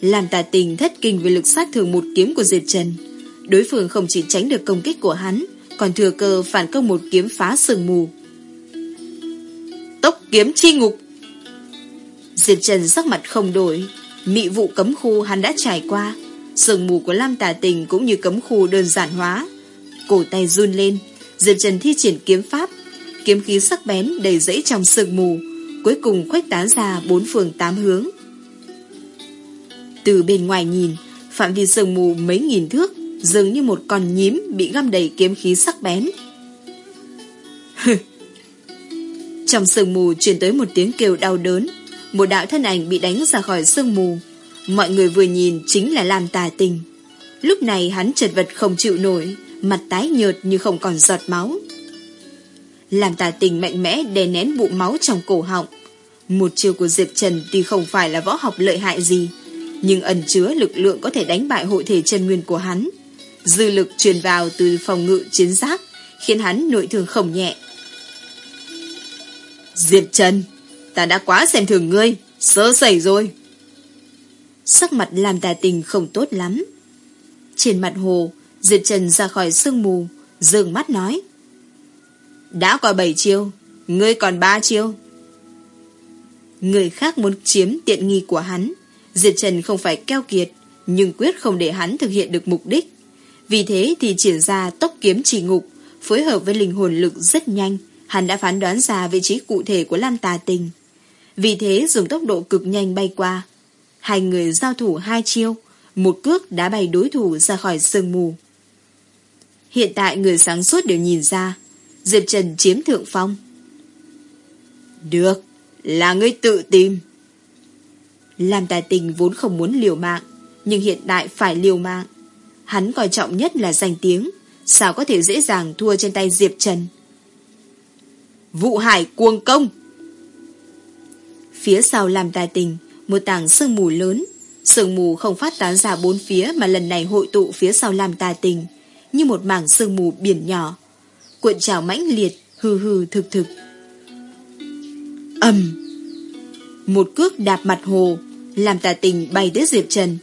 Làm tà tình thất kinh về lực sát thường một kiếm của Diệp Trần. Đối phương không chỉ tránh được công kích của hắn, còn thừa cơ phản công một kiếm phá sương mù. Tốc kiếm chi ngục! Diệp Trần sắc mặt không đổi Mị vụ cấm khu hắn đã trải qua. Sương mù của Lam Tà Tình cũng như cấm khu đơn giản hóa. Cổ tay run lên Diệp Trần thi triển kiếm pháp. Kiếm khí sắc bén đầy rẫy trong sương mù Cuối cùng khuếch tán ra bốn phường tám hướng. Từ bên ngoài nhìn Phạm vi sương mù mấy nghìn thước Dường như một con nhím Bị găm đầy kiếm khí sắc bén Trong sương mù truyền tới một tiếng kêu đau đớn một đạo thân ảnh bị đánh ra khỏi sương mù. Mọi người vừa nhìn chính là Lam Tà Tình. Lúc này hắn chật vật không chịu nổi, mặt tái nhợt như không còn giọt máu. Lam Tà Tình mạnh mẽ đè nén bụng máu trong cổ họng. Một chiêu của Diệp Trần tuy không phải là võ học lợi hại gì, nhưng ẩn chứa lực lượng có thể đánh bại hội thể chân nguyên của hắn. Dư lực truyền vào từ phòng ngự chiến giáp, khiến hắn nội thương không nhẹ. Diệp Trần Ta đã quá xem thường ngươi Sơ sẩy rồi. Sắc mặt làm tà tình không tốt lắm. Trên mặt hồ diệp Trần ra khỏi sương mù Dường mắt nói Đã có bảy chiêu Ngươi còn ba chiêu. Người khác muốn chiếm tiện nghi của hắn diệp Trần không phải keo kiệt Nhưng quyết không để hắn thực hiện được mục đích. Vì thế thì triển ra tốc kiếm chỉ ngục Phối hợp với linh hồn lực rất nhanh Hắn đã phán đoán ra vị trí cụ thể của Lam Tà Tình vì thế dùng tốc độ cực nhanh bay qua, Hai người giao thủ hai chiêu, một cước đã bay đối thủ ra khỏi sương mù. Hiện tại người sáng suốt đều nhìn ra, Diệp Trần chiếm thượng phong. Được, là ngươi tự tìm. Lam tài tình vốn không muốn liều mạng, nhưng hiện tại phải liều mạng. Hắn coi trọng nhất là danh tiếng, sao có thể dễ dàng thua trên tay Diệp Trần. Vụ hải cuồng công! Phía sau làm tài tình, một tảng sương mù lớn. Sương mù không phát tán ra bốn phía mà lần này hội tụ phía sau làm tài tình, như một mảng sương mù biển nhỏ. Cuộn trào mãnh liệt, hư hư thực thực. ầm Một cước đạp mặt hồ, làm tà tình bay tới Diệp Trần.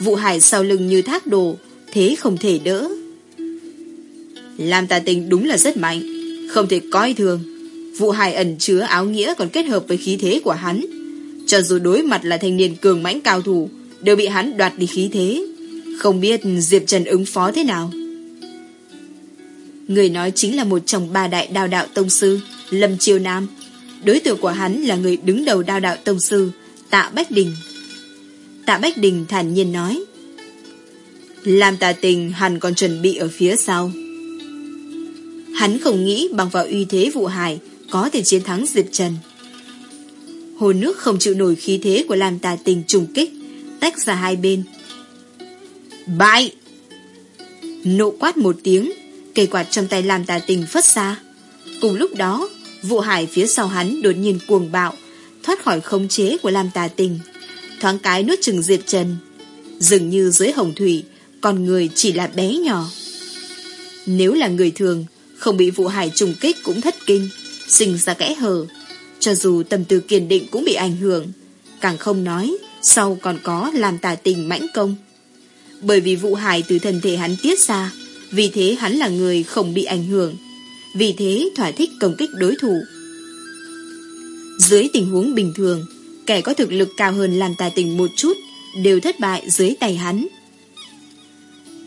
Vụ hải sau lưng như thác đổ, thế không thể đỡ. Lam tà tình đúng là rất mạnh, không thể coi thường. Vụ hài ẩn chứa áo nghĩa còn kết hợp với khí thế của hắn. Cho dù đối mặt là thanh niên cường mãnh cao thủ, đều bị hắn đoạt đi khí thế. Không biết Diệp Trần ứng phó thế nào. Người nói chính là một trong ba đại đao đạo tông sư, Lâm Chiêu Nam. Đối tượng của hắn là người đứng đầu đao đạo tông sư, Tạ Bách Đình. Tạ Bách Đình thản nhiên nói. Làm tà tình hẳn còn chuẩn bị ở phía sau. Hắn không nghĩ bằng vào uy thế vụ hải có thể chiến thắng Diệp Trần. Hồ nước không chịu nổi khí thế của làm tà tình trùng kích, tách ra hai bên. Bại! Nộ quát một tiếng, cây quạt trong tay làm tà tình phất xa. Cùng lúc đó, vụ hải phía sau hắn đột nhiên cuồng bạo, thoát khỏi khống chế của làm tà tình. Thoáng cái nuốt chừng Diệp Trần. Dường như dưới hồng thủy, còn người chỉ là bé nhỏ. Nếu là người thường, không bị vụ hải trùng kích cũng thất kinh, sinh ra kẽ hở. Cho dù tâm tư kiên định cũng bị ảnh hưởng, càng không nói, sau còn có làm tà tình mãnh công. Bởi vì vụ hải từ thân thể hắn tiết ra, vì thế hắn là người không bị ảnh hưởng. Vì thế thỏa thích công kích đối thủ. Dưới tình huống bình thường, kẻ có thực lực cao hơn làm tà tình một chút, đều thất bại dưới tay hắn.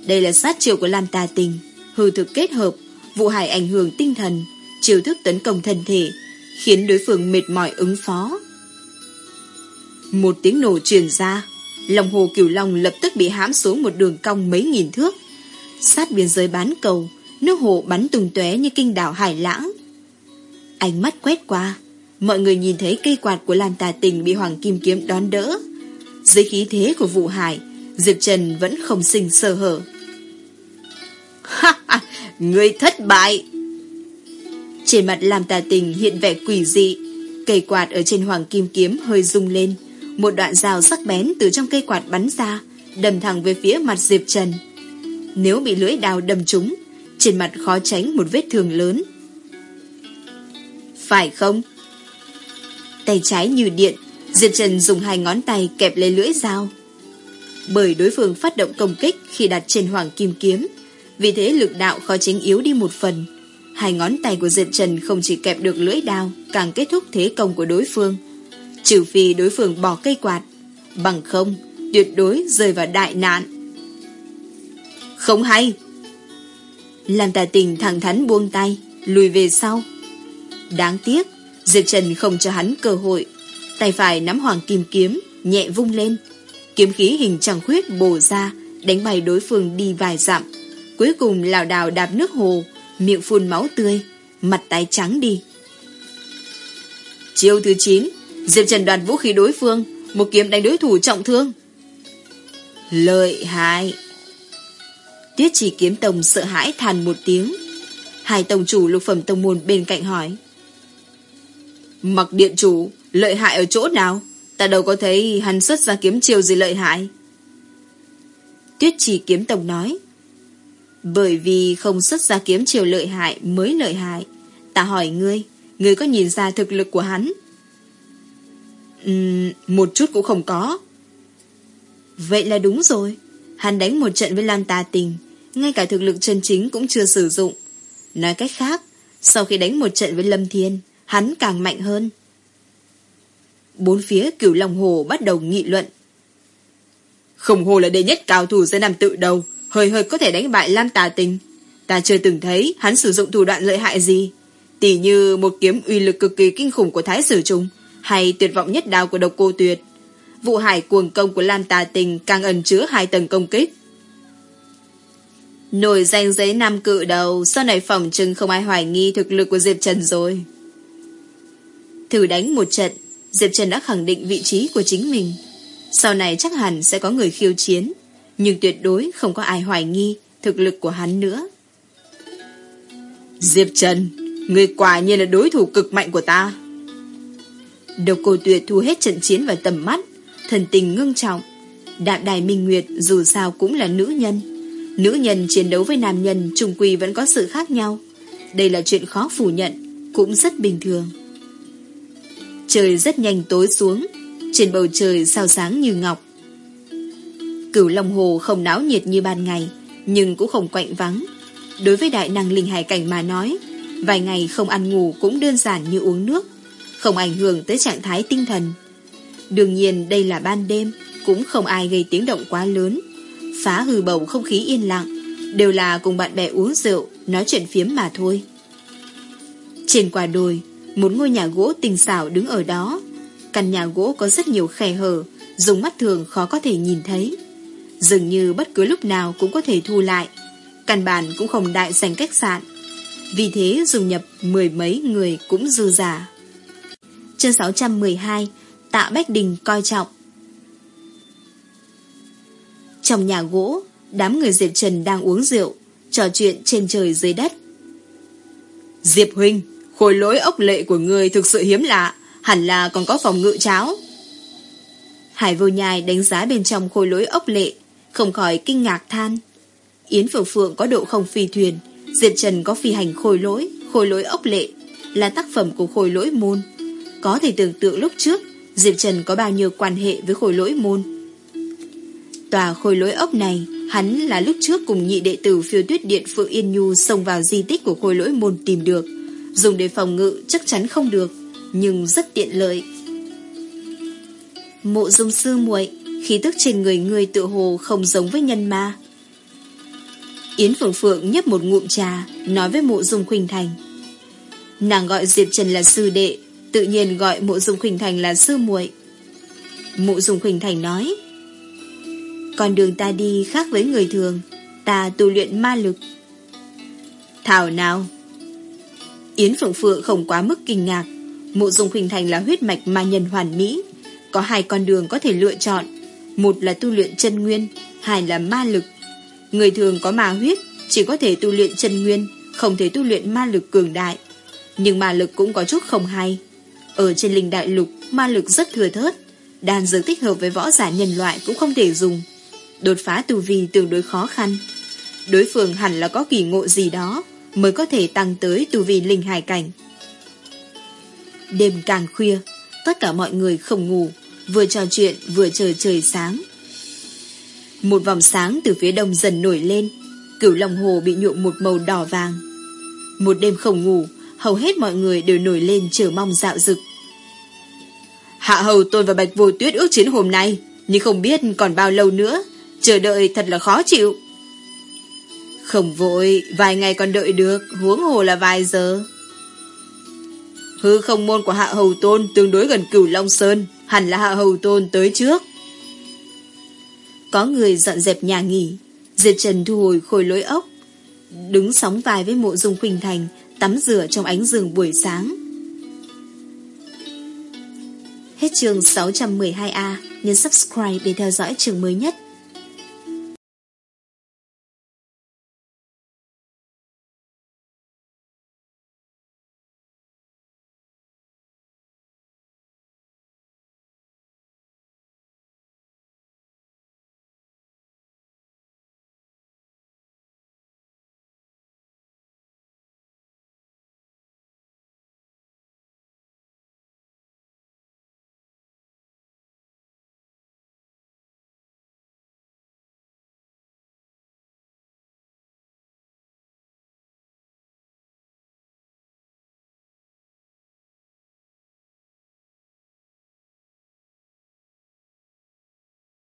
Đây là sát chiêu của Lam Tà Tình, hư thực kết hợp, vụ hải ảnh hưởng tinh thần, chiêu thức tấn công thân thể, khiến đối phương mệt mỏi ứng phó. Một tiếng nổ truyền ra, lòng hồ cửu long lập tức bị hãm xuống một đường cong mấy nghìn thước. Sát biên giới bán cầu, nước hồ bắn tung tóe như kinh đảo hải lãng. Ánh mắt quét qua, mọi người nhìn thấy cây quạt của Lam Tà Tình bị Hoàng Kim Kiếm đón đỡ. Dưới khí thế của vụ hải, Diệp Trần vẫn không sinh sơ hở. Ha ha, người thất bại! Trên mặt làm tà tình hiện vẻ quỷ dị, cây quạt ở trên hoàng kim kiếm hơi rung lên, một đoạn rào sắc bén từ trong cây quạt bắn ra, đầm thẳng về phía mặt Diệp Trần. Nếu bị lưỡi đào đâm trúng, trên mặt khó tránh một vết thương lớn. Phải không? Tay trái như điện, Diệp Trần dùng hai ngón tay kẹp lấy lưỡi dao. Bởi đối phương phát động công kích khi đặt trên hoàng kim kiếm, vì thế lực đạo khó tránh yếu đi một phần. Hai ngón tay của Diệp Trần không chỉ kẹp được lưỡi đao, càng kết thúc thế công của đối phương. Trừ phi đối phương bỏ cây quạt, bằng không, tuyệt đối rơi vào đại nạn. Không hay! Làm tà tình thẳng thắn buông tay, lùi về sau. Đáng tiếc, Diệp Trần không cho hắn cơ hội. Tay phải nắm hoàng kim kiếm, nhẹ vung lên. Kiếm khí hình trăng khuyết bổ ra, đánh bay đối phương đi vài dặm. Cuối cùng lảo đảo đạp nước hồ, miệng phun máu tươi, mặt tái trắng đi. Chiêu thứ 9, Diệp Trần đoạt vũ khí đối phương, một kiếm đánh đối thủ trọng thương. Lợi hại. Tiết chỉ kiếm tông sợ hãi than một tiếng. Hai tông chủ lục phẩm tông môn bên cạnh hỏi. Mặc điện chủ, lợi hại ở chỗ nào? Ta đâu có thấy hắn xuất ra kiếm chiêu gì lợi hại. Tuyết chỉ kiếm tổng nói. Bởi vì không xuất ra kiếm chiều lợi hại mới lợi hại. Ta hỏi ngươi, ngươi có nhìn ra thực lực của hắn? Uhm, một chút cũng không có. Vậy là đúng rồi. Hắn đánh một trận với Lam Tà Tình, ngay cả thực lực chân chính cũng chưa sử dụng. Nói cách khác, sau khi đánh một trận với Lâm Thiên, hắn càng mạnh hơn. Bốn phía cửu Long Hồ bắt đầu nghị luận. khổng hồ là đệ nhất cao thủ giới nam tự đầu, hơi hơi có thể đánh bại Lam Tà Tình. Ta chưa từng thấy hắn sử dụng thủ đoạn lợi hại gì. Tỉ như một kiếm uy lực cực kỳ kinh khủng của Thái Sử Trung, hay tuyệt vọng nhất đao của độc cô tuyệt. vụ hải cuồng công của Lam Tà Tình càng ẩn chứa hai tầng công kích. Nổi danh giấy nam cự đầu, sau này phòng trưng không ai hoài nghi thực lực của Diệp Trần rồi. Thử đánh một trận, Diệp Trần đã khẳng định vị trí của chính mình. Sau này chắc hẳn sẽ có người khiêu chiến, nhưng tuyệt đối không có ai hoài nghi thực lực của hắn nữa. Diệp Trần, người quả nhiên là đối thủ cực mạnh của ta. Độc cô tuyệt thu hết trận chiến vào tầm mắt, thần tình ngưng trọng. Đạm đài minh nguyệt dù sao cũng là nữ nhân. Nữ nhân chiến đấu với nam nhân trung quỳ vẫn có sự khác nhau. Đây là chuyện khó phủ nhận, cũng rất bình thường. Trời rất nhanh tối xuống, trên bầu trời sao sáng như ngọc. Cửu Long Hồ không náo nhiệt như ban ngày, nhưng cũng không quạnh vắng. Đối với đại năng linh hải cảnh mà nói, vài ngày không ăn ngủ cũng đơn giản như uống nước, không ảnh hưởng tới trạng thái tinh thần. Đương nhiên đây là ban đêm, cũng không ai gây tiếng động quá lớn, phá hư bầu không khí yên lặng, đều là cùng bạn bè uống rượu, nói chuyện phiếm mà thôi. Trên quả đồi, một ngôi nhà gỗ tinh xảo đứng ở đó. Căn nhà gỗ có rất nhiều khe hở, dùng mắt thường khó có thể nhìn thấy. Dường như bất cứ lúc nào cũng có thể thu lại. Căn bản cũng không đại dành cách sạn. Vì thế dùng nhập mười mấy người cũng dư giả. Chương 612 Tạ Bách Đình coi trọng Trong nhà gỗ, đám người Diệp Trần đang uống rượu, trò chuyện trên trời dưới đất. Diệp Huynh, khối lỗi ốc lệ của người thực sự hiếm lạ, hẳn là còn có phòng ngự cháo. Hải vô nhai đánh giá bên trong khối lỗi ốc lệ, không khỏi kinh ngạc than. Yến Phượng Phượng có độ không phi thuyền, Diệp Trần có phi hành khôi lỗi, khôi lỗi ốc lệ, là tác phẩm của khôi lỗi môn. Có thể tưởng tượng lúc trước, Diệp Trần có bao nhiêu quan hệ với khôi lỗi môn. Tòa khôi lỗi ốc này, hắn là lúc trước cùng nhị đệ tử phiêu tuyết điện Phượng Yên Nhu xông vào di tích của khôi lỗi môn tìm được. Dùng để phòng ngự chắc chắn không được, nhưng rất tiện lợi. Mộ dung sư muội khí tức trên người người tự hồ không giống với nhân ma. Yến Phượng Phượng nhấp một ngụm trà, nói với mộ dung khuynh thành. Nàng gọi Diệp Trần là sư đệ, tự nhiên gọi mộ dung khuynh thành là sư muội. Mộ dung khuynh thành nói, con đường ta đi khác với người thường, ta tu luyện ma lực. Thảo nào? Yến Phượng Phượng không quá mức kinh ngạc, mộ dung khuynh thành là huyết mạch ma nhân hoàn mỹ, có hai con đường có thể lựa chọn, một là tu luyện chân nguyên, hai là ma lực. Người thường có ma huyết, chỉ có thể tu luyện chân nguyên, không thể tu luyện ma lực cường đại. Nhưng ma lực cũng có chút không hay. Ở trên linh đại lục, ma lực rất thừa thớt. Đàn dược thích hợp với võ giả nhân loại cũng không thể dùng. Đột phá tu vi tương đối khó khăn. Đối phương hẳn là có kỳ ngộ gì đó mới có thể tăng tới tu vi linh hài cảnh. Đêm càng khuya, tất cả mọi người không ngủ, vừa trò chuyện vừa chờ trời sáng. Một vòng sáng từ phía đông dần nổi lên, cửu lòng hồ bị nhuộm một màu đỏ vàng. Một đêm không ngủ, hầu hết mọi người đều nổi lên chờ mong dạo dực. Hạ hầu tôi và Bạch Vô Tuyết ước chiến hôm nay, nhưng không biết còn bao lâu nữa, chờ đợi thật là khó chịu. Không vội, vài ngày còn đợi được, huống hồ là vài giờ. Hư không môn của Hạ Hầu Tôn tương đối gần cửu Long Sơn, hẳn là Hạ Hầu Tôn tới trước. Có người dọn dẹp nhà nghỉ, Diệp Trần thu hồi khôi lối ốc, đứng sóng vai với mộ dung khuynh thành, tắm rửa trong ánh giường buổi sáng. Hết chương 612A, nhấn subscribe để theo dõi chương mới nhất.